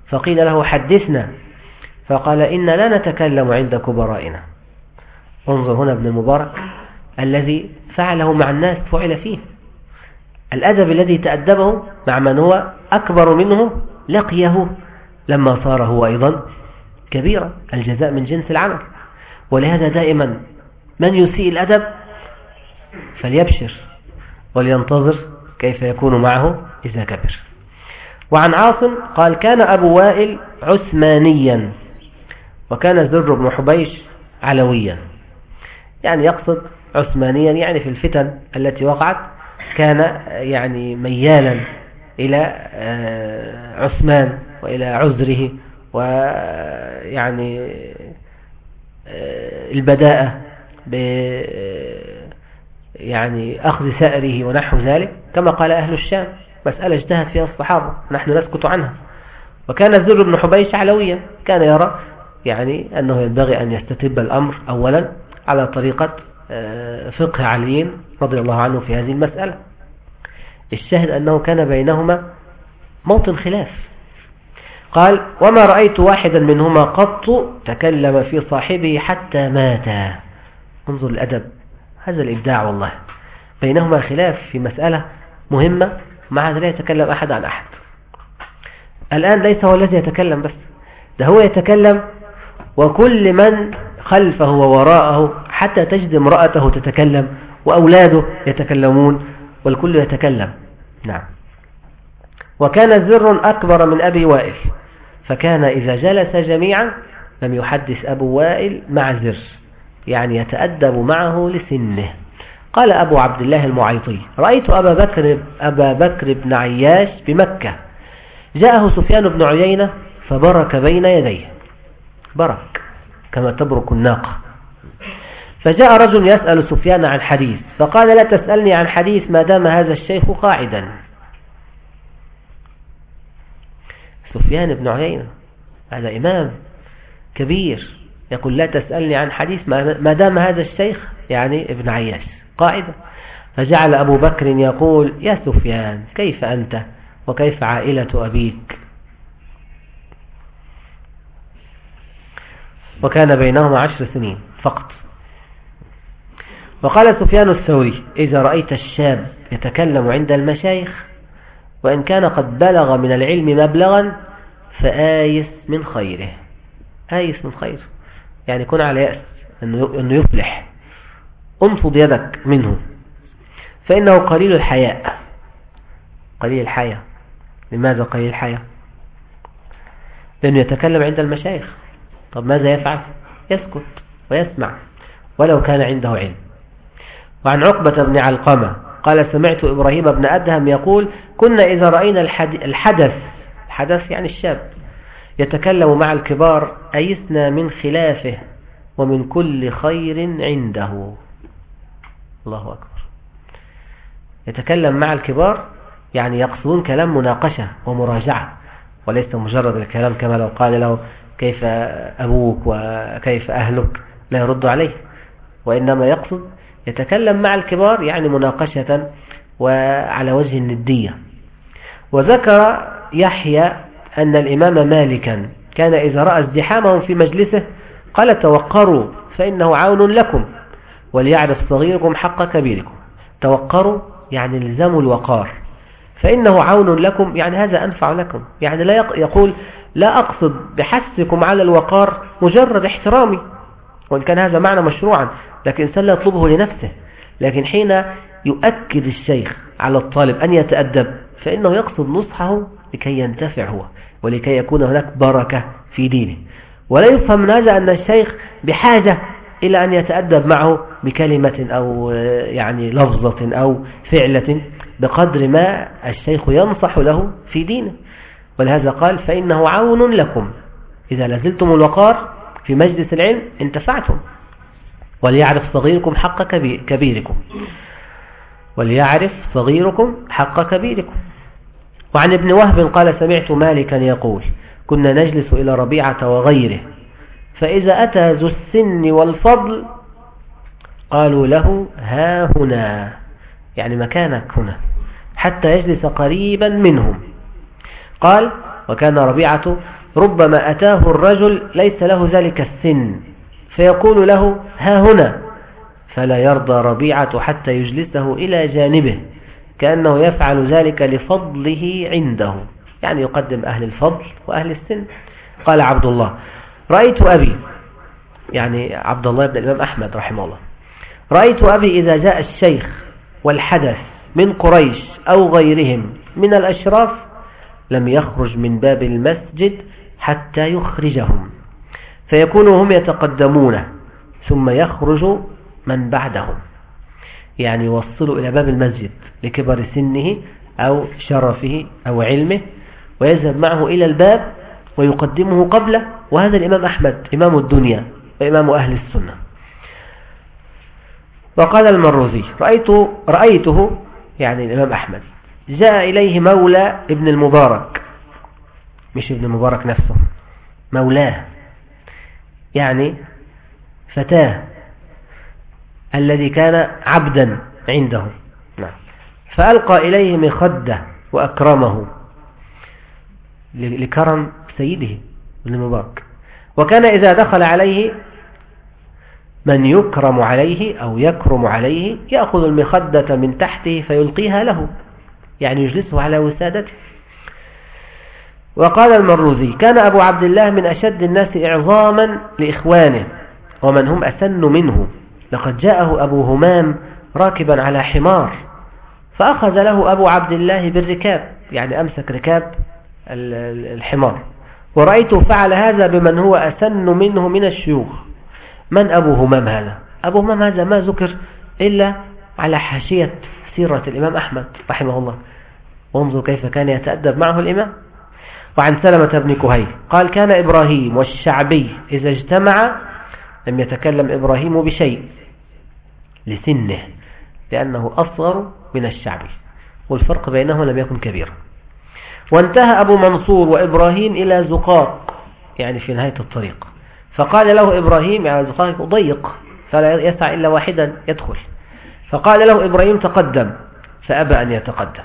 فقيل له حدثنا فقال إن لا نتكلم عند كبرائنا. انظر هنا ابن المبارك الذي فعله مع الناس فعل فيه. الأدب الذي تأدبه مع من هو أكبر منه لقيه لما صار هو أيضا كبيرا الجزاء من جنس العمل. ولهذا دائما من يسيء الأدب فليبشر ولينتظر كيف يكون معه إذا كبر. وعن عاصم قال كان أبو وائل عثمانيا وكان زر بن حبيش علويا. يعني يقصد عثمانيا يعني في الفتن التي وقعت كان يعني ميالا إلى آه، عثمان وإلى عذره ويعني آه، البداءة ب يعني أخذ سائره ونحو ذلك كما قال أهل الشام. مسألة اجتهد فيها الصحابة نحن نسكت عنها. وكان الزر بن حبيش علويا كان يرى يعني أنه ينبغي أن يستتب الأمر أولا على طريقة آه، فقه عليين رضي الله عنه في هذه المسألة. الشاهد أنه كان بينهما موطن خلاف قال وما رأيت واحدا منهما قط تكلم في صاحبه حتى مات. انظر الأدب هذا الإبداع والله. بينهما خلاف في مسألة مهمة مع لا يتكلم أحد عن أحد. الآن ليس هو الذي يتكلم بس ده هو يتكلم وكل من خلفه ووراءه حتى تجد امرأته تتكلم وأولاده يتكلمون والكل يتكلم. نعم. وكان زر أكبر من أبي وائل فكان إذا جلس جميعا لم يحدث أبو وائل مع زر يعني يتأدب معه لسنه. قال أبو عبد الله المعيطي رأيت أبا بكر, أبا بكر بن عياش بمكة. جاءه سفيان بن عيينة فبرك بين يديه. برك كما تبرك الناقة. فجاء رجل يسأل سفيان عن حديث فقال لا تسألني عن حديث ما دام هذا الشيخ قاعدا. سفيان بن عيينة هذا إمام كبير يقول لا تسألني عن حديث ما دام هذا الشيخ. يعني ابن عياش. قاعدة. فجعل أبو بكر يقول يا سفيان كيف أنت؟ وكيف عائلة أبيك؟ وكان بينهما عشر سنين فقط. وقال سفيان الثوري إذا رأيت الشاب يتكلم عند المشايخ وإن كان قد بلغ من العلم مبلغا فآيس من خيره. آيس من خير يعني كن على يأس أنه يفلح. انفض يدك منه. فإنه قليل الحياء. قليل الحياء. لماذا قليل الحياء؟ لأنه يتكلم عند المشايخ. طب ماذا يفعل؟ يسكت ويسمع ولو كان عنده علم. وعن عقبة بن علقمة قال سمعت إبراهيم بن أدهم يقول كنا إذا رأينا الحدث الحدث يعني الشاب يتكلم مع الكبار أيسنا من خلافه ومن كل خير عنده. الله أكبر. يتكلم مع الكبار يعني يقصدون كلام مناقشة ومراجعة وليس مجرد الكلام كما لو قال له كيف أبوك وكيف أهلك لا يرد عليه. وإنما يقصد يتكلم مع الكبار يعني مناقشة وعلى وجه الندية. وذكر يحيى أن الإمام مالكا كان إذا رأى ازدحامهم في مجلسه قال توقروا فإنه عون لكم. وليعرف صغيركم حق كبيركم. توقروا يعني الزموا الوقار. فإنه عون لكم يعني هذا أنفع لكم. يعني لا يقول لا أقصد بحثكم على الوقار مجرد احترامي. وإن كان هذا معنى مشروعا لكن إنسان لا يطلبه لنفسه. لكن حين يؤكد الشيخ على الطالب أن يتأدب فإنه يقصد نصحه لكي ينتفع هو ولكي يكون هناك بركة في دينه. ولا يفهم من هذا أن الشيخ بحاجة إلى أن يتأدب معه بكلمة أو يعني لفظة أو فعلة بقدر ما الشيخ ينصح له في دينه. ولهذا قال فإنه عون لكم. إذا لازلتم الوقار في مجلس العلم انتفعتم. وليعرف صغيركم حق كبيركم. وليعرف صغيركم حق كبيركم. وعن ابن وهب قال سمعت مالكا يقول كنا نجلس إلى ربيعة وغيره فإذا أتى ذو السن والفضل قالوا له ها هنا يعني مكانك هنا حتى يجلس قريبا منهم. قال وكان ربيعة ربما أتاه الرجل ليس له ذلك السن فيقول له ها هنا. فلا يرضى ربيعة حتى يجلسه إلى جانبه كأنه يفعل ذلك لفضله عنده يعني يقدم أهل الفضل وأهل السن. قال عبد الله رأيت أبي يعني عبد الله بن الإمام أحمد رحمه الله. رأيت أبي إذا جاء الشيخ والحدث من قريش أو غيرهم من الأشراف لم يخرج من باب المسجد حتى يخرجهم فيكون هم يتقدمون ثم يخرج من بعدهم. يعني يوصلوا إلى باب المسجد لكبر سنه أو شرفه أو علمه ويذهب معه إلى الباب ويقدمه قبله وهذا الإمام أحمد إمام الدنيا وإمام أهل السنة. وقال المروزي رأيت رأيته يعني الإمام أحمد جاء إليه مولى ابن المبارك مش ابن المبارك نفسه مولاه يعني فتاة الذي كان عبدا عنده. نعم. فألقى إليه مخدة وأكرمه لكرم سيده ابن المبارك. وكان إذا دخل عليه من يكرم عليه أو يكرم عليه يأخذ المخدة من تحته فيلقيها له يعني يجلسه على وسادته. وقال المروزي كان أبو عبد الله من أشد الناس إعظاما لإخوانه ومن هم أسن منه. لقد جاءه أبو همام راكبا على حمار فأخذ له أبو عبد الله بالركاب يعني أمسك ركاب الحمار. ورأيته فعل هذا بمن هو أسن منه من الشيوخ. من أبو همام هذا؟ أبو همام هذا ما ذكر إلا على حاشية سيرة الإمام أحمد رحمه الله. وانظر كيف كان يتأدب معه الإمام. وعن سلمة بن كهيل قال كان إبراهيم والشعبي إذا اجتمع لم يتكلم إبراهيم بشيء لسنه لأنه أصغر من الشعبي. والفرق بينه لم يكن كبيرا. وانتهى أبو منصور وإبراهيم إلى زقاق يعني في نهاية الطريق. فقال له إبراهيم يعني زقاق ضيق فلا يسع إلا واحدا يدخل. فقال له إبراهيم تقدم فأبى أن يتقدم.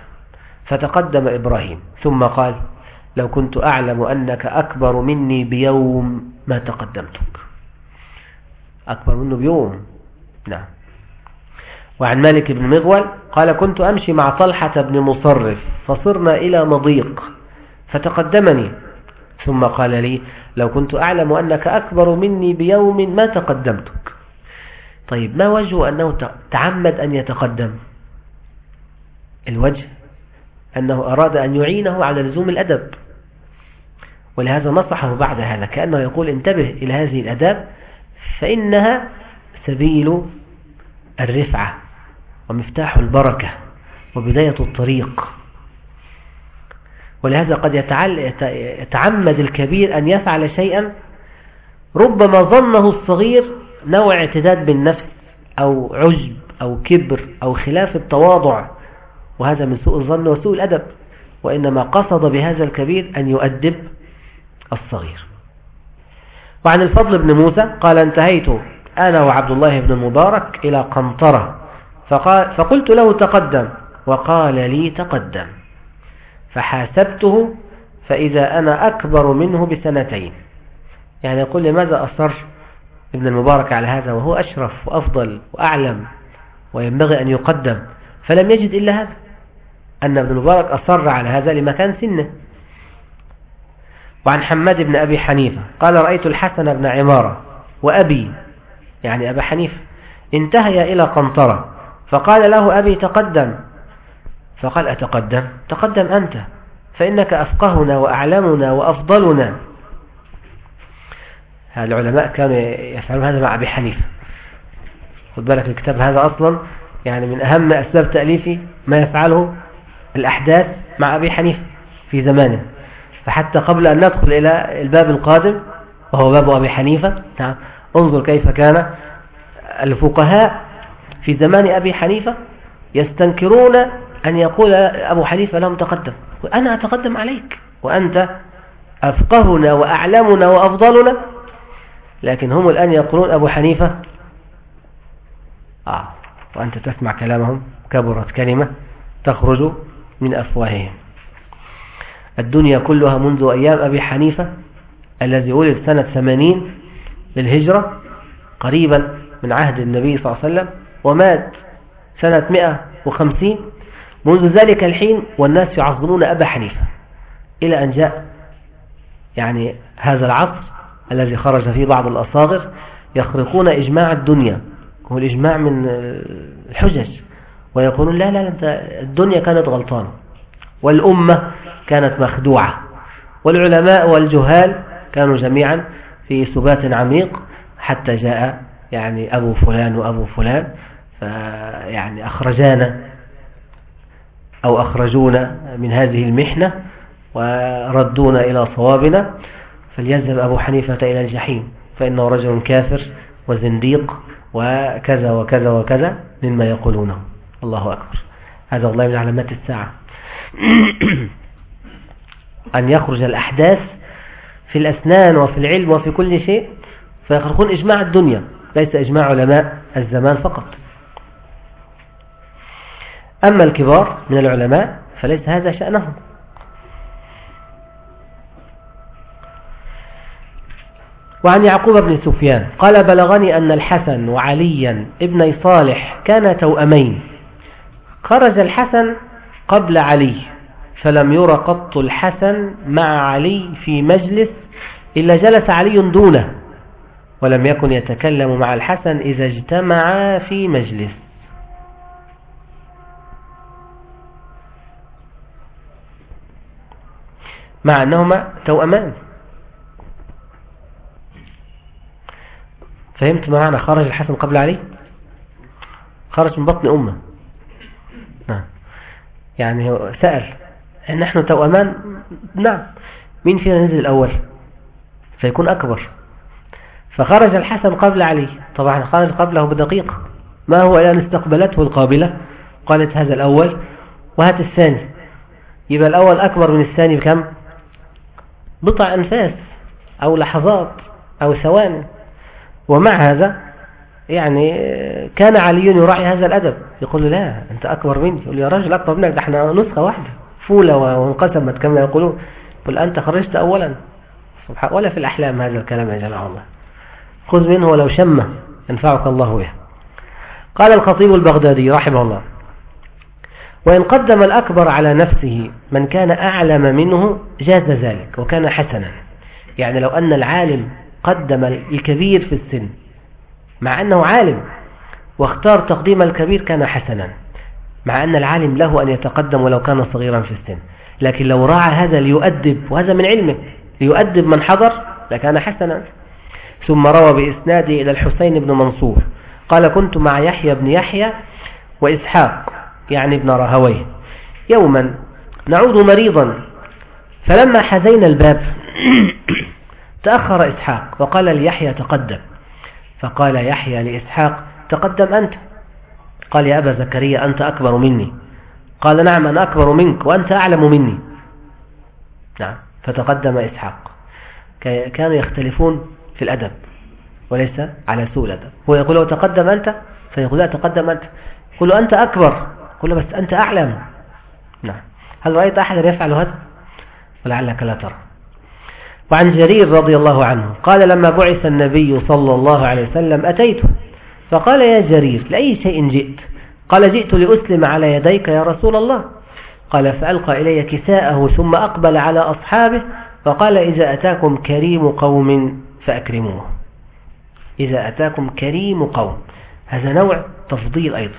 فتقدم إبراهيم ثم قال لو كنت أعلم أنك أكبر مني بيوم ما تقدمتك. أكبر منه بيوم؟ نعم. وعن مالك بن مغول قال كنت أمشي مع طلحة بن مصرف فصرنا إلى مضيق فتقدمني. ثم قال لي لو كنت أعلم أنك أكبر مني بيوم ما تقدمتك. طيب ما وجه أنه تعمد أن يتقدم؟ الوجه أنه أراد أن يعينه على لزوم الأدب. ولهذا نصحه بعد هذا كأنه يقول انتبه إلى هذه الأداب فإنها سبيل الرفعة. ومفتاح البركة وبداية الطريق. ولهذا قد يتعمد الكبير أن يفعل شيئا ربما ظنه الصغير نوع اعتداد بالنفس أو عجب أو كبر أو خلاف التواضع. وهذا من سوء الظن وسوء الأدب. وإنما قصد بهذا الكبير أن يؤدب الصغير. وعن الفضل بن موسى قال انتهيت أنا وعبد الله بن المبارك إلى قنطرة. فقال فقلت له تقدم. وقال لي تقدم. فحاسبته فإذا أنا أكبر منه بسنتين. يعني يقول لماذا أصر ابن المبارك على هذا وهو أشرف وأفضل وأعلم وينبغي أن يقدم. فلم يجد إلا هذا. أن ابن المبارك أصر على هذا لمكان سنه. وعن حماد بن أبي حنيفة قال رأيت الحسن بن عمارة وأبي يعني أبا حنيفة انتهي إلى قنطرة. فقال له أبي تقدم. فقال أتقدم؟ تقدم أنت فإنك أفقهنا وأعلمنا وأفضلنا. العلماء كانوا يفعلون هذا مع أبي حنيفة. خد بالك الكتاب هذا أصلا يعني من أهم أسباب تأليفي ما يفعله الأحداث مع أبي حنيفة في زمانه. فحتى قبل أن ندخل إلى الباب القادم وهو باب أبي حنيفة نعم انظر كيف كان الفقهاء في زمان أبي حنيفة يستنكرون أن يقول أبو حنيفة لهم تقدم. وأنا أتقدم عليك. وأنت أفقهنا وأعلمنا وأفضلنا. لكن هم الآن يقولون أبو حنيفة آه وأنت تسمع كلامهم كبرت كلمة تخرج من أفواههم. الدنيا كلها منذ أيام أبي حنيفة الذي ولد سنة ثمانين للهجرة قريبا من عهد النبي صلى الله عليه وسلم. ومات سنة مئة وخمسين. منذ ذلك الحين والناس يعظمون أبا حنيفة إلى أن جاء يعني هذا العصر الذي خرج فيه بعض الأصاغر يخرقون إجماع الدنيا هو الإجماع من الحجج ويقولون لا لا أنت الدنيا كانت غلطانة والأمة كانت مخدوعة والعلماء والجهال كانوا جميعا في سبات عميق حتى جاء يعني أبو فلان وأبو فلان فيعني أخرجانا أو أخرجونا من هذه المحنة وردونا إلى صوابنا فليذهب أبو حنيفة إلى الجحيم فإنه رجل كافر وزنديق وكذا وكذا وكذا مما يقولونه. الله أكبر. هذا والله من علامات الساعة. أن يخرج الأحداث في الأسنان وفي العلم وفي كل شيء فيخرجون إجماع الدنيا ليس إجماع علماء الزمان فقط. أما الكبار من العلماء فليس هذا شأنهم. وعن يعقوب بن سفيان قال بلغني أن الحسن وعليا ابني صالح كانا توأمين. خرج الحسن قبل علي فلم ير قط الحسن مع علي في مجلس إلا جلس علي دونه ولم يكن يتكلم مع الحسن إذا اجتمعا في مجلس. مع أنهما توأمان فهمت معنى خرج الحسن قبل علي؟ خرج من بطن أمه. نعم. يعني سأل نحن توأمان نعم. مين فينا نزل الأول؟ فيكون أكبر. فخرج الحسن قبل علي. طبعا خرج قبله بدقيقة ما هو الآن استقبلته القابلة؟ قالت هذا الأول. وهات الثاني. يبقى الأول أكبر من الثاني بكم؟ بضع أنفاس أو لحظات أو ثواني. ومع هذا يعني كان علي يراعي هذا الأدب. يقول له لا أنت أكبر مني. يقول يا راجل أكبر منك. ده إحنا نسخة واحدة. فولة وانقسمت كما يقولون. قل أنت خرجت أولا. ولا في الأحلام هذا الكلام يا جماعة الله خذ منه ولو شمة ينفعك الله به قال الخطيب البغدادي رحمه الله وإن قدم الأكبر على نفسه من كان أعلم منه جاز ذلك وكان حسنا. يعني لو أن العالم قدم الكبير في السن مع أنه عالم واختار تقديم الكبير كان حسنا مع أن العالم له أن يتقدم ولو كان صغيرا في السن. لكن لو راعى هذا ليؤدب وهذا من علمه ليؤدب من حضر لكان حسنا. ثم روى بإسناده إلى الحسين بن منصور قال كنت مع يحيى بن يحيى وإسحاق يعني ابن رهويه. يوما نعود مريضا. فلما حزينا الباب تأخر إسحاق وقال ليحيى تقدم. فقال يحيى لإسحاق تقدم أنت. قال يا أبا زكريا أنت أكبر مني. قال نعم أنا أكبر منك وأنت أعلم مني. نعم. فتقدم إسحاق. كانوا يختلفون في الأدب وليس على سوء الأدب. هو يقول له تقدم أنت؟ فيقول لا تقدم أنت. يقول له أنت أكبر. يقول له بس أنت أعلم. نعم. هل رأيت أحدا يفعل هذا؟ ولعلك لا ترى. وعن جرير رضي الله عنه قال لما بعث النبي صلى الله عليه وسلم أتيته. فقال يا جرير لأي شيء جئت؟ قال جئت لأسلم على يديك يا رسول الله. قال فألقى إلي كساءه ثم أقبل على أصحابه فقال إذا أتاكم كريم قوم فأكرموه. إذا أتاكم كريم قوم. هذا نوع تفضيل أيضا.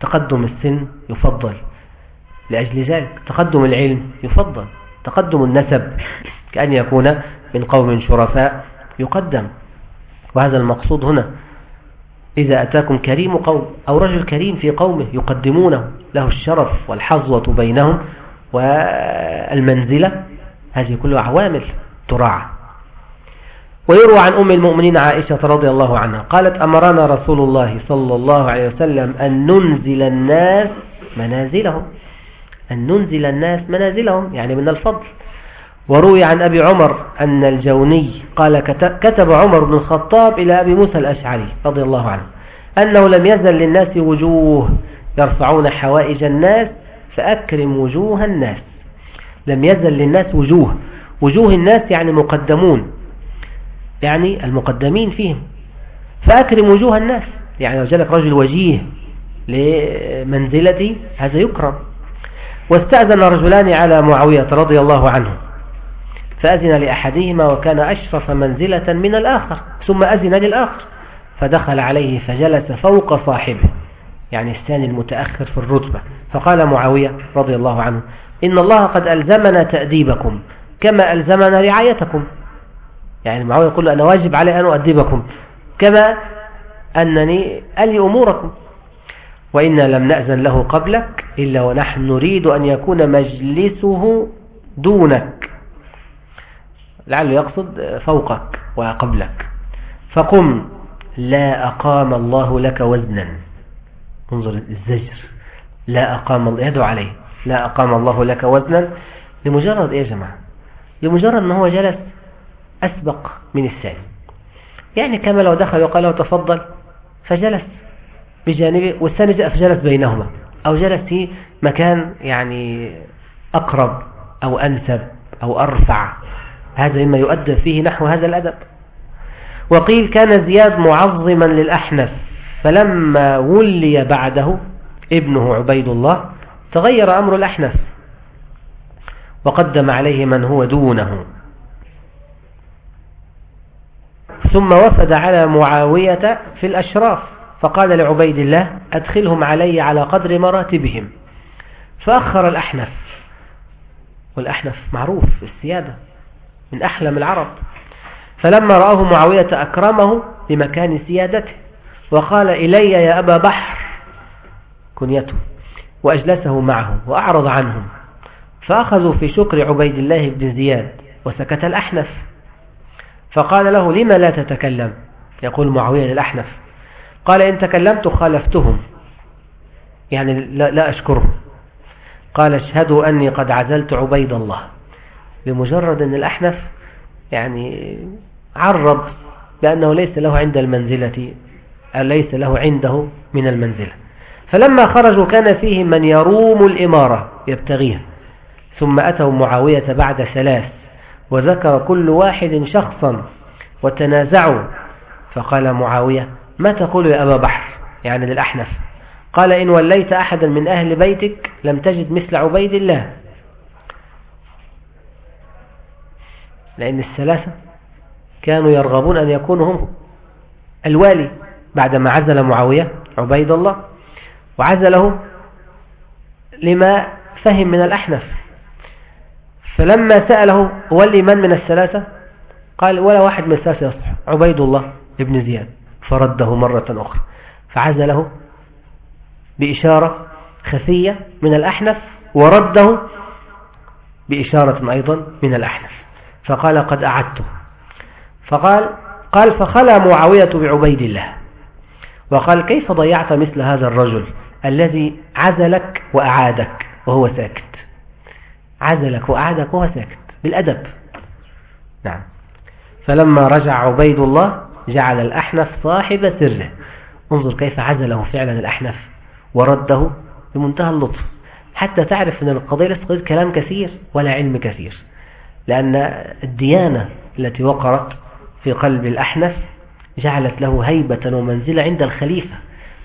تقدم السن يفضل. لأجل ذلك تقدم العلم يفضل. تقدم النسب كأن يكون من قوم شرفاء يقدم. وهذا المقصود هنا. إذا أتاكم كريم قوم أو رجل كريم في قومه يقدمونه له الشرف والحظوة بينهم والمنزلة هذه كلها عوامل تراعى. ويروى عن أم المؤمنين عائشة رضي الله عنها قالت أمرنا رسول الله صلى الله عليه وسلم أن ننزل الناس منازلهم. أن ننزل الناس منازلهم يعني من الفضل. وروي عن أبي عمر أن الجوني قال كتب عمر بن الخطاب إلى أبي موسى الأشعري رضي الله عنه أنه لم يزل للناس وجوه يرفعون حوائج الناس فأكرم وجوه الناس. لم يزل للناس وجوه. وجوه الناس يعني مقدمون. يعني المقدمين فيهم. فأكرم وجوه الناس. يعني لو جالك رجل وجيه لمنزلتي هذا يكرم. واستأذن رجلان على معاوية رضي الله عنه. فأذن لأحدهما وكان أشرف منزلة من الآخر. ثم أذن للآخر. فدخل عليه فجلس فوق صاحبه. يعني الثاني المتأخر في الرتبة. فقال معاوية رضي الله عنه إن الله قد ألزمنا تأديبكم كما ألزمنا رعايتكم. يعني معاوية يقول أنا واجب علي أن أؤدبكم كما أنني ألي أموركم. وإنا لم نأذن له قبلك إلا ونحن نريد أن يكون مجلسه دونك لعله يقصد فوقك وقبلك. فقم لا أقام الله لك وزنا. انظر الزجر لا أقام الله يدعو عليه لا أقام الله لك وزنا. لمجرد إيه يا جماعة؟ لمجرد أنه جلس أسبق من الثاني. يعني كما لو دخل وقال له تفضل فجلس بجانبه والثاني جاء فجلس بينهما أو جلس في مكان يعني أقرب أو أنسب أو أرفع. هذا مما يؤدى فيه نحو هذا الأدب. وقيل كان زياد معظما للأحنف فلما ولي بعده ابنه عبيد الله تغير أمر الأحنف وقدم عليه من هو دونه. ثم وفد على معاوية في الأشراف فقال لعبيد الله أدخلهم علي على قدر مراتبهم. فأخر الأحنف. والأحنف معروف السيادة من أحلم العرب. فلما رآه معاوية أكرمه بمكان سيادته وقال إلي يا أبا بحر كنيته وأجلسه معه وأعرض عنهم. فأخذوا في شكر عبيد الله بن زياد وسكت الأحنف. فقال له لما لا تتكلم؟ يقول معاوية للأحنف. قال إن تكلمت خالفتهم. يعني لا, لا أشكرهم. قال اشهدوا أني قد عزلت عبيد الله. بمجرد أن الأحنف يعني عرض بأنه ليس له عند المنزلة ليس له عنده من المنزلة. فلما خرجوا كان فيهم من يروم الإمارة يبتغيها ثم أتوا معاوية بعد ثلاث وذكر كل واحد شخصا وتنازعوا. فقال معاوية ما تقول يا أبا بحر؟ يعني للأحنف. قال إن وليت أحدا من أهل بيتك لم تجد مثل عبيد الله. لأن الثلاثة كانوا يرغبون أن يكونوا هم الوالي بعدما عزل معاوية عبيد الله وعزله لما فهم من الأحنف. فلما سأله ولي من من الثلاثة قال ولا واحد من الثلاثة يصح. عبيد الله ابن زياد. فرده مرة أخرى. فعزله بإشارة خفية من الأحنف ورده بإشارة أيضا من الأحنف. فقال قد أعدته. فقال قال فخلى معاوية بعبيد الله. وقال كيف ضيعت مثل هذا الرجل الذي عزلك وأعادك وهو ساكت؟ عزلك وأعادك وهو ساكت بالأدب. نعم. فلما رجع عبيد الله جعل الأحنف صاحب سره. انظر كيف عزله فعلا الأحنف ورده بمنتهى اللطف. حتى تعرف أن القضية ليست كلام كثير ولا علم كثير. لأن الديانة التي وقرت في قلب الأحنف جعلت له هيبة ومنزلة عند الخليفة.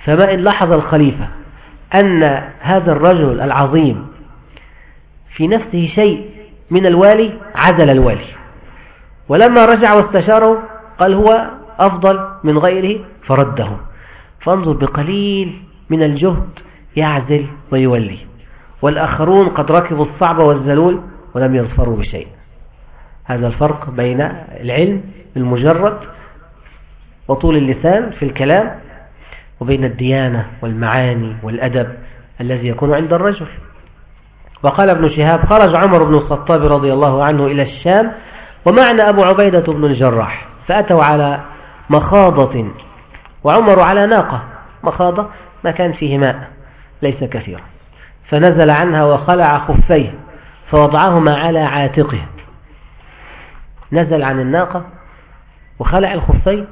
فما إن لاحظ الخليفة أن هذا الرجل العظيم في نفسه شيء من الوالي عزل الوالي. ولما رجع واستشاره قال هو أفضل من غيره فرده. فانظر بقليل من الجهد يعزل ويولي. والآخرون قد ركبوا الصعب والزلول ولم يظفروا بشيء. هذا الفرق بين العلم المجرد وطول اللسان في الكلام وبين الديانة والمعاني والأدب الذي يكون عند الرجل. وقال ابن شهاب خرج عمر بن الخطاب رضي الله عنه إلى الشام ومعنا أبو عبيدة بن الجراح فأتوا على مخاضة وعمر على ناقة مخاضة ما كان فيه ماء ليس كثيرا فنزل عنها وخلع خفيه فوضعهما على عاتقه نزل عن الناقة وخلع الخفين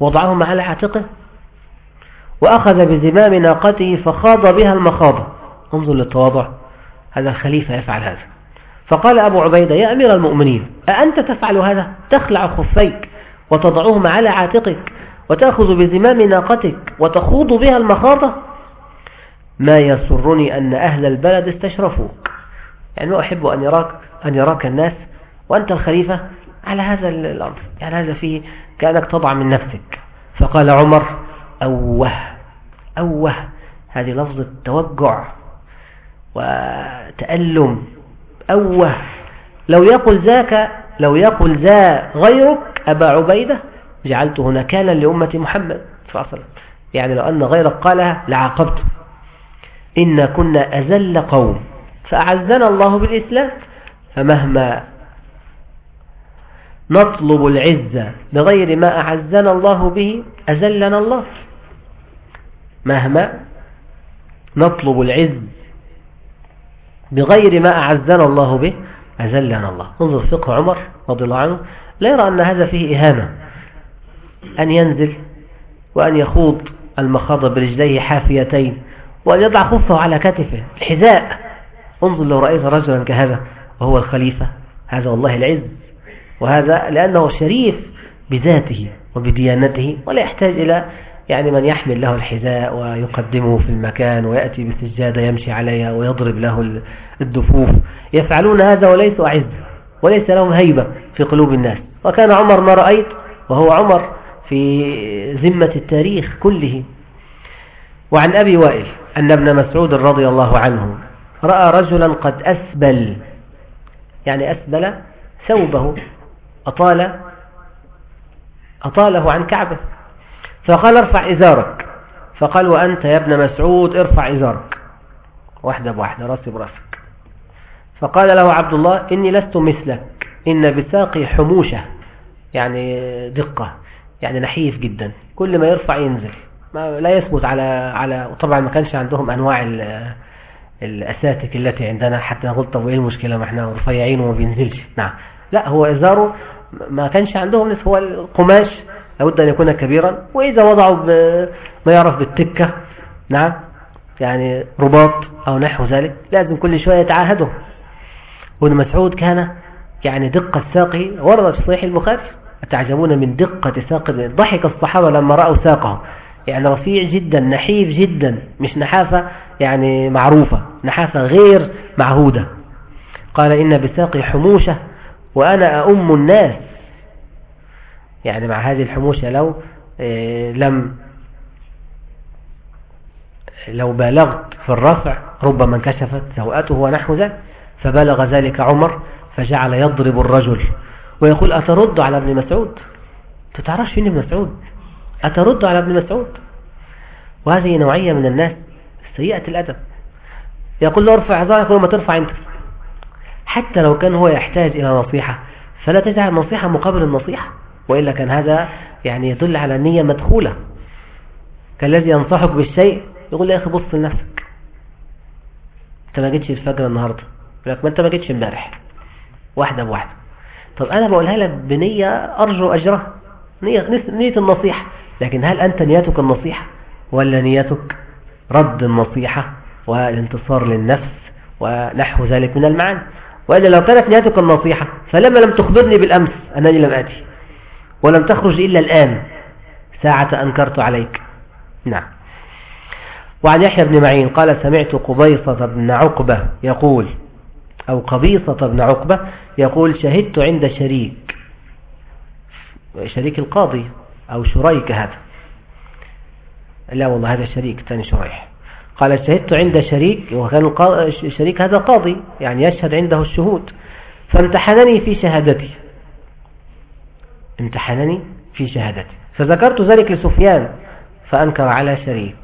وضعهما على عاتقه وأخذ بزمام ناقته فخاض بها المخاضة انظر للتواضع. هذا الخليفة يفعل هذا. فقال أبو عبيدة يا أمير المؤمنين أأنت تفعل هذا؟ تخلع خفيك وتضعهما على عاتقك وتأخذ بزمام ناقتك وتخوض بها المخاضة ما يسرني أن أهل البلد استشرفوك. يعني ما أحب أن يراك, أن يراك الناس وأنت الخليفة على هذا الأمر. يعني هذا فيه كأنك تضع من نفسك. فقال عمر أوه أوه هذه لفظة توجع وتألم أوه لو يقل ذاك لو يقل ذا غيرك أبا عبيدة جعلته نكالا لأمة محمد وسلم. يعني لو أن غيرك قالها لعاقبته. إن كنا أزل قوم فأعزنا الله بالإسلام فمهما نطلب العزة بغير ما أعزنا الله به أزلنا الله. مهما نطلب العز بغير ما أعزنا الله به أزلنا الله. انظر فقه عمر رضي الله عنه لا يرى أن هذا فيه إهانة. أن ينزل وأن يخوض المخاض برجليه حافيتين وأن يضع خفه على كتفه. الحذاء. انظر لو رأيت رجلا كهذا وهو الخليفة. هذا والله العز. وهذا لأنه شريف بذاته وبديانته ولا يحتاج إلى يعني من يحمل له الحذاء ويقدمه في المكان ويأتي بسجادة يمشي عليها ويضرب له الدفوف. يفعلون هذا وليسوا أعز وليس لهم هيبة في قلوب الناس. وكان عمر ما رأيت وهو عمر في ذمة التاريخ كله. وعن أبي وائل أن ابن مسعود رضي الله عنه رأى رجلا قد أسبل يعني أسبل ثوبه أطال أطاله عن كعبه. فقال ارفع إزارك. فقال وأنت يا ابن مسعود ارفع إزارك. واحدة بواحدة راسي براسك. فقال له عبد الله إني لست مثلك. إن بساقي حموشة يعني دقة يعني نحيف جدا. كل ما يرفع ينزل. ما لا يثبت على على طبعا ما كانش عندهم أنواع الأساتك التي عندنا. حتى نقول طب إيه المشكلة؟ ما إحنا رفيعين وما بينزلش. نعم. لا هو إزاره ما كانش عندهم هو القماش لابد أن يكون كبيرا وإذا وضعوا ما يعرف بالتكة نعم يعني رباط أو نحو ذلك لازم كل شوية يتعاهده. وابن مسعود كان يعني دقة ساقه وردت في صحيح البخاري تعجبون من دقة ساق ضحك الصحابة لما رأوا ساقه. يعني رفيع جدا نحيف جدا مش نحافة يعني معروفة نحافة غير معهودة. قال إن بساقي حموشة وأنا أؤم الناس يعني مع هذه الحموشة لو آه، لم لو بالغت في الرفع ربما انكشفت سوءته ونحو ذلك فبلغ ذلك عمر فجعل يضرب الرجل. ويقول أترد على ابن مسعود؟ تتعرفش فين ابن مسعود؟ أترد على ابن مسعود؟ وهذه نوعية من الناس سيئة الأدب. يقول له ارفع عظام يقول ما ترفع انت حتى لو كان هو يحتاج إلى نصيحة فلا تجعل النصيحة مقابل النصيحة. وإلا كان هذا يعني يدل على نية مدخولة. كالذي ينصحك بالشيء يقول يا أخي بص لنفسك. أنت ما جيتش الفجر النهاردة. يقول لك ما أنت ما جيتش امبارح. واحدة بواحدة. طب أنا بقولها لك بنية أرجو أجرها. نية, نية النصيحة. لكن هل أنت نيتك النصيحة ولا نيتك رد النصيحة والانتصار للنفس ونحو ذلك من المعاني؟ وإلا لو كانت نيتك النصيحة فلما لم تخبرني بالأمس أنني لم آتي. ولم تخرج إلا الآن. ساعة أنكرت عليك. نعم. وعن يحيى بن معين قال سمعت قبيصة بن عقبة يقول أو قبيصة بن عقبة يقول شهدت عند شريك. شريك القاضي أو شريك هذا. لا والله هذا شريك ثاني شريح. قال شهدت عند شريك وكان الشريك هذا قاضي يعني يشهد عنده الشهود. فامتحنني في شهادتي امتحنني في شهادتي. فذكرت ذلك لسفيان فأنكر على شريك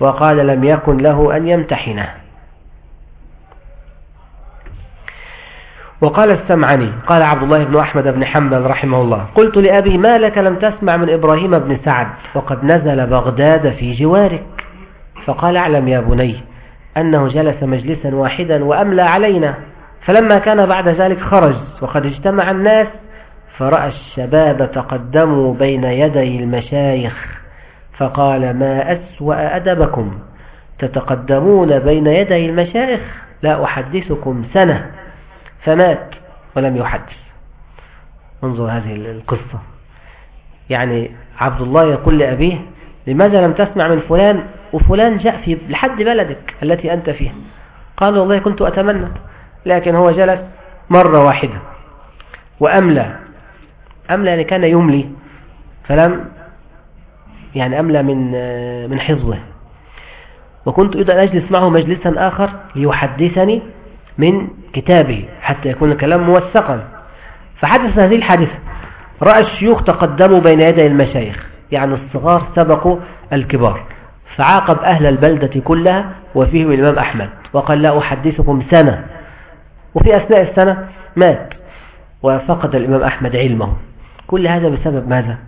وقال لم يكن له أن يمتحنه. وقال السمعني قال عبد الله بن أحمد بن حنبل رحمه الله قلت لأبي ما لك لم تسمع من إبراهيم بن سعد؟ وقد نزل بغداد في جوارك. فقال أعلم يا بني أنه جلس مجلسا واحدا وأملى علينا فلما كان بعد ذلك خرج وقد اجتمع الناس فرأى الشباب تقدموا بين يدي المشايخ فقال ما أسوأ أدبكم؟ تتقدمون بين يدي المشايخ؟ لا أحدثكم سنة. فمات ولم يحدث. انظر هذه القصة. يعني عبد الله يقول لأبيه لماذا لم تسمع من فلان؟ وفلان جاء في لحد بلدك التي أنت فيها. قال والله كنت أتمنى لكن هو جلس مرة واحدة وأملى أملى يعني كان يملي فلم يعني أملى من من حفظه. وكنت أيضا أجلس معه مجلسا آخر ليحدثني من كتابه حتى يكون الكلام موثقا. فحدث هذه الحادثة. رأى الشيوخ تقدموا بين يدي المشايخ يعني الصغار سبقوا الكبار. فعاقب أهل البلدة كلها وفيهم الإمام أحمد. وقال لا أحدثكم سنة. وفي أثناء السنة مات. وفقد الإمام أحمد علمه. كل هذا بسبب ماذا؟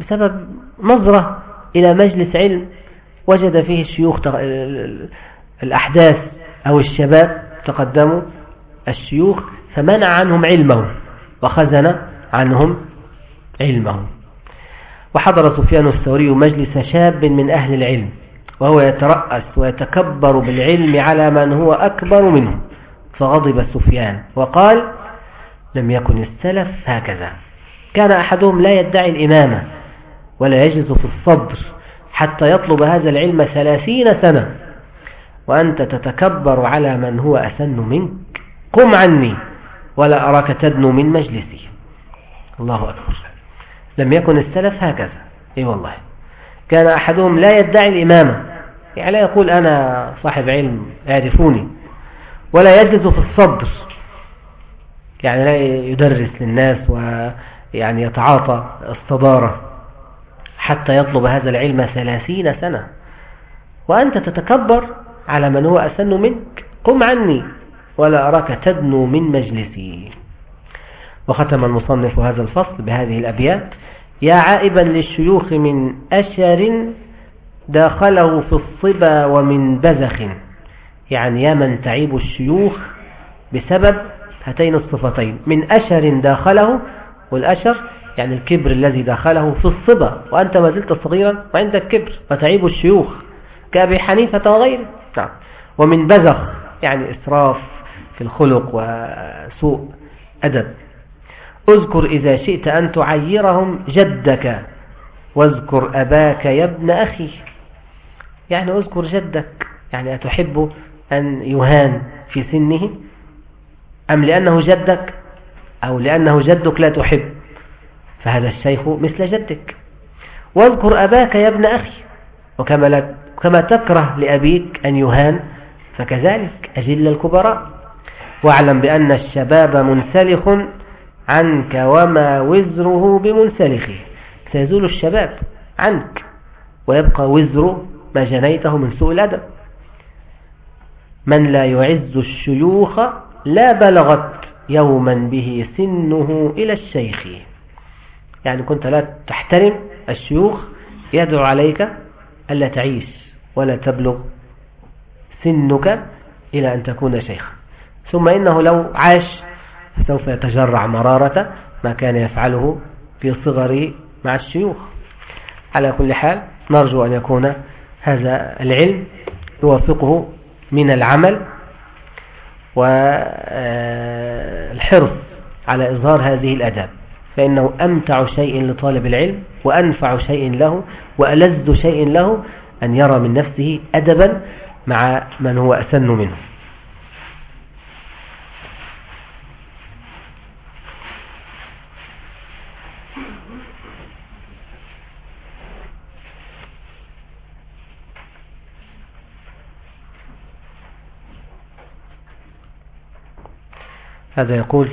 بسبب نظرة إلى مجلس علم وجد فيه الشيوخ الأحداث أو الشباب تقدموا الشيوخ فمنع عنهم علمهم وخزن عنهم علمهم. وحضر سفيان الثوري مجلس شاب من أهل العلم وهو يترأس ويتكبر بالعلم على من هو أكبر منه فغضب سفيان وقال لم يكن السلف هكذا. كان أحدهم لا يدعي الإمامة ولا يجلس في الصدر حتى يطلب هذا العلم ثلاثين سنة. وأنت تتكبر على من هو أسن منك. قم عني ولا أراك تدنو من مجلسي. الله أكبر. لم يكن السلف هكذا. أي والله. كان أحدهم لا يدعي الإمامة. يعني لا يقول أنا صاحب علم يعرفوني ولا يجلس في الصدر يعني لا يدرس للناس ويعني يتعاطى الصدارة حتى يطلب هذا العلم ثلاثين سنة. وأنت تتكبر على من هو أسن منك. قم عني ولا أراك تدنو من مجلسي. وختم المصنف هذا الفصل بهذه الأبيات. يا عائبا للشيوخ من أشر داخله في الصبا ومن بزخ. يعني يا من تعيب الشيوخ بسبب هاتين الصفتين. من أشر داخله والأشر يعني الكبر الذي داخله في الصبا وأنت ما زلت صغيرا وعندك كبر فتعيب الشيوخ. كأبي حنيفة وغيره. نعم. ومن بزخ يعني إسراف في الخلق وسوء أدب. اذكر إذا شئت أن تعيرهم جدك واذكر أباك يا ابن أخي. يعني اذكر جدك. يعني أتحب أن يهان في سنه؟ أم لأنه جدك؟ أو لأنه جدك لا تحب. فهذا الشيخ مثل جدك. واذكر أباك يا ابن أخي وكما لا كما تكره لأبيك أن يهان فكذلك أجل الكبراء. واعلم بأن الشباب منسلخ عنك وما وزره بمنسلخه. سيزول الشباب عنك ويبقى وزر ما جنيته من سوء الأدب. من لا يعز الشيوخ لا بلغت يوما به سنه إلى الشيخ. يعني كنت لا تحترم الشيوخ يدعو عليك ألا تعيش ولا تبلغ سنك إلى أن تكون شيخا. ثم إنه لو عاش سوف يتجرع مرارة ما كان يفعله في صغره مع الشيوخ. على كل حال نرجو أن يكون هذا العلم يوافقه من العمل والحرص على إظهار هذه الأداب فإنه أمتع شيء لطالب العلم وأنفع شيء له وألذ شيء له أن يرى من نفسه أدبا مع من هو أسن منه. هذا يقول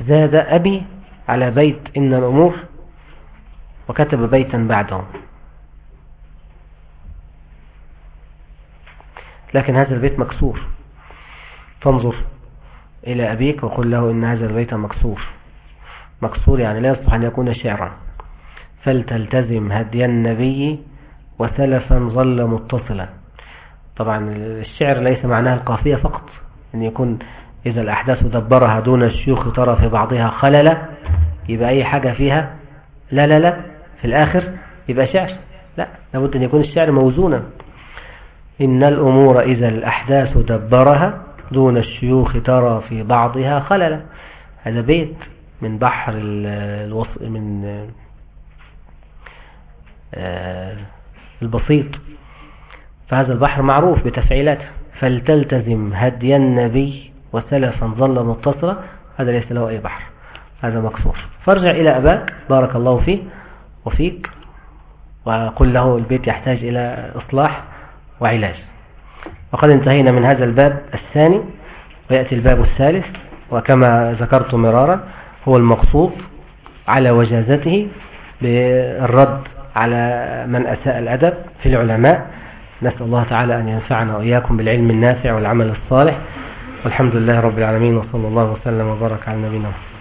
زاد أبي على بيت إن الأمور وكتب بيتا بعده لكن هذا البيت مكسور. فانظر إلى أبيك وقل له إن هذا البيت مكسور. مكسور يعني لا يصلح أن يكون شعرا. فلتلتزم هدي النبي وسلفا ظل متصلا. طبعا الشعر ليس معناه القافية فقط أن يكون إذا الأحداث دبرها دون الشيوخ ترى في بعضها خللا يبقى أي حاجة فيها؟ لا لا لا. في الآخر يبقى شعر. لا لابد أن يكون الشعر موزونا. إن الأمور إذا الأحداث دبرها دون الشيوخ ترى في بعضها خللا. هذا بيت من بحر الوص... من آه، البسيط. فهذا البحر معروف بتفعيلاته. فلتلتزم هدي النبي وسلفا ظل متصلا هذا ليس له أي بحر. هذا مكسور. فارجع إلى أباك بارك الله فيه وفيك وقل له البيت يحتاج إلى إصلاح وعلاج. وقد انتهينا من هذا الباب الثاني ويأتي الباب الثالث وكما ذكرت مرارا هو المقصود على وجازته بالرد على من أساء الأدب في العلماء. نسأل الله تعالى أن ينفعنا وإياكم بالعلم النافع والعمل الصالح. والحمد لله رب العالمين وصلى الله وسلم وبارك على نبينا محمد.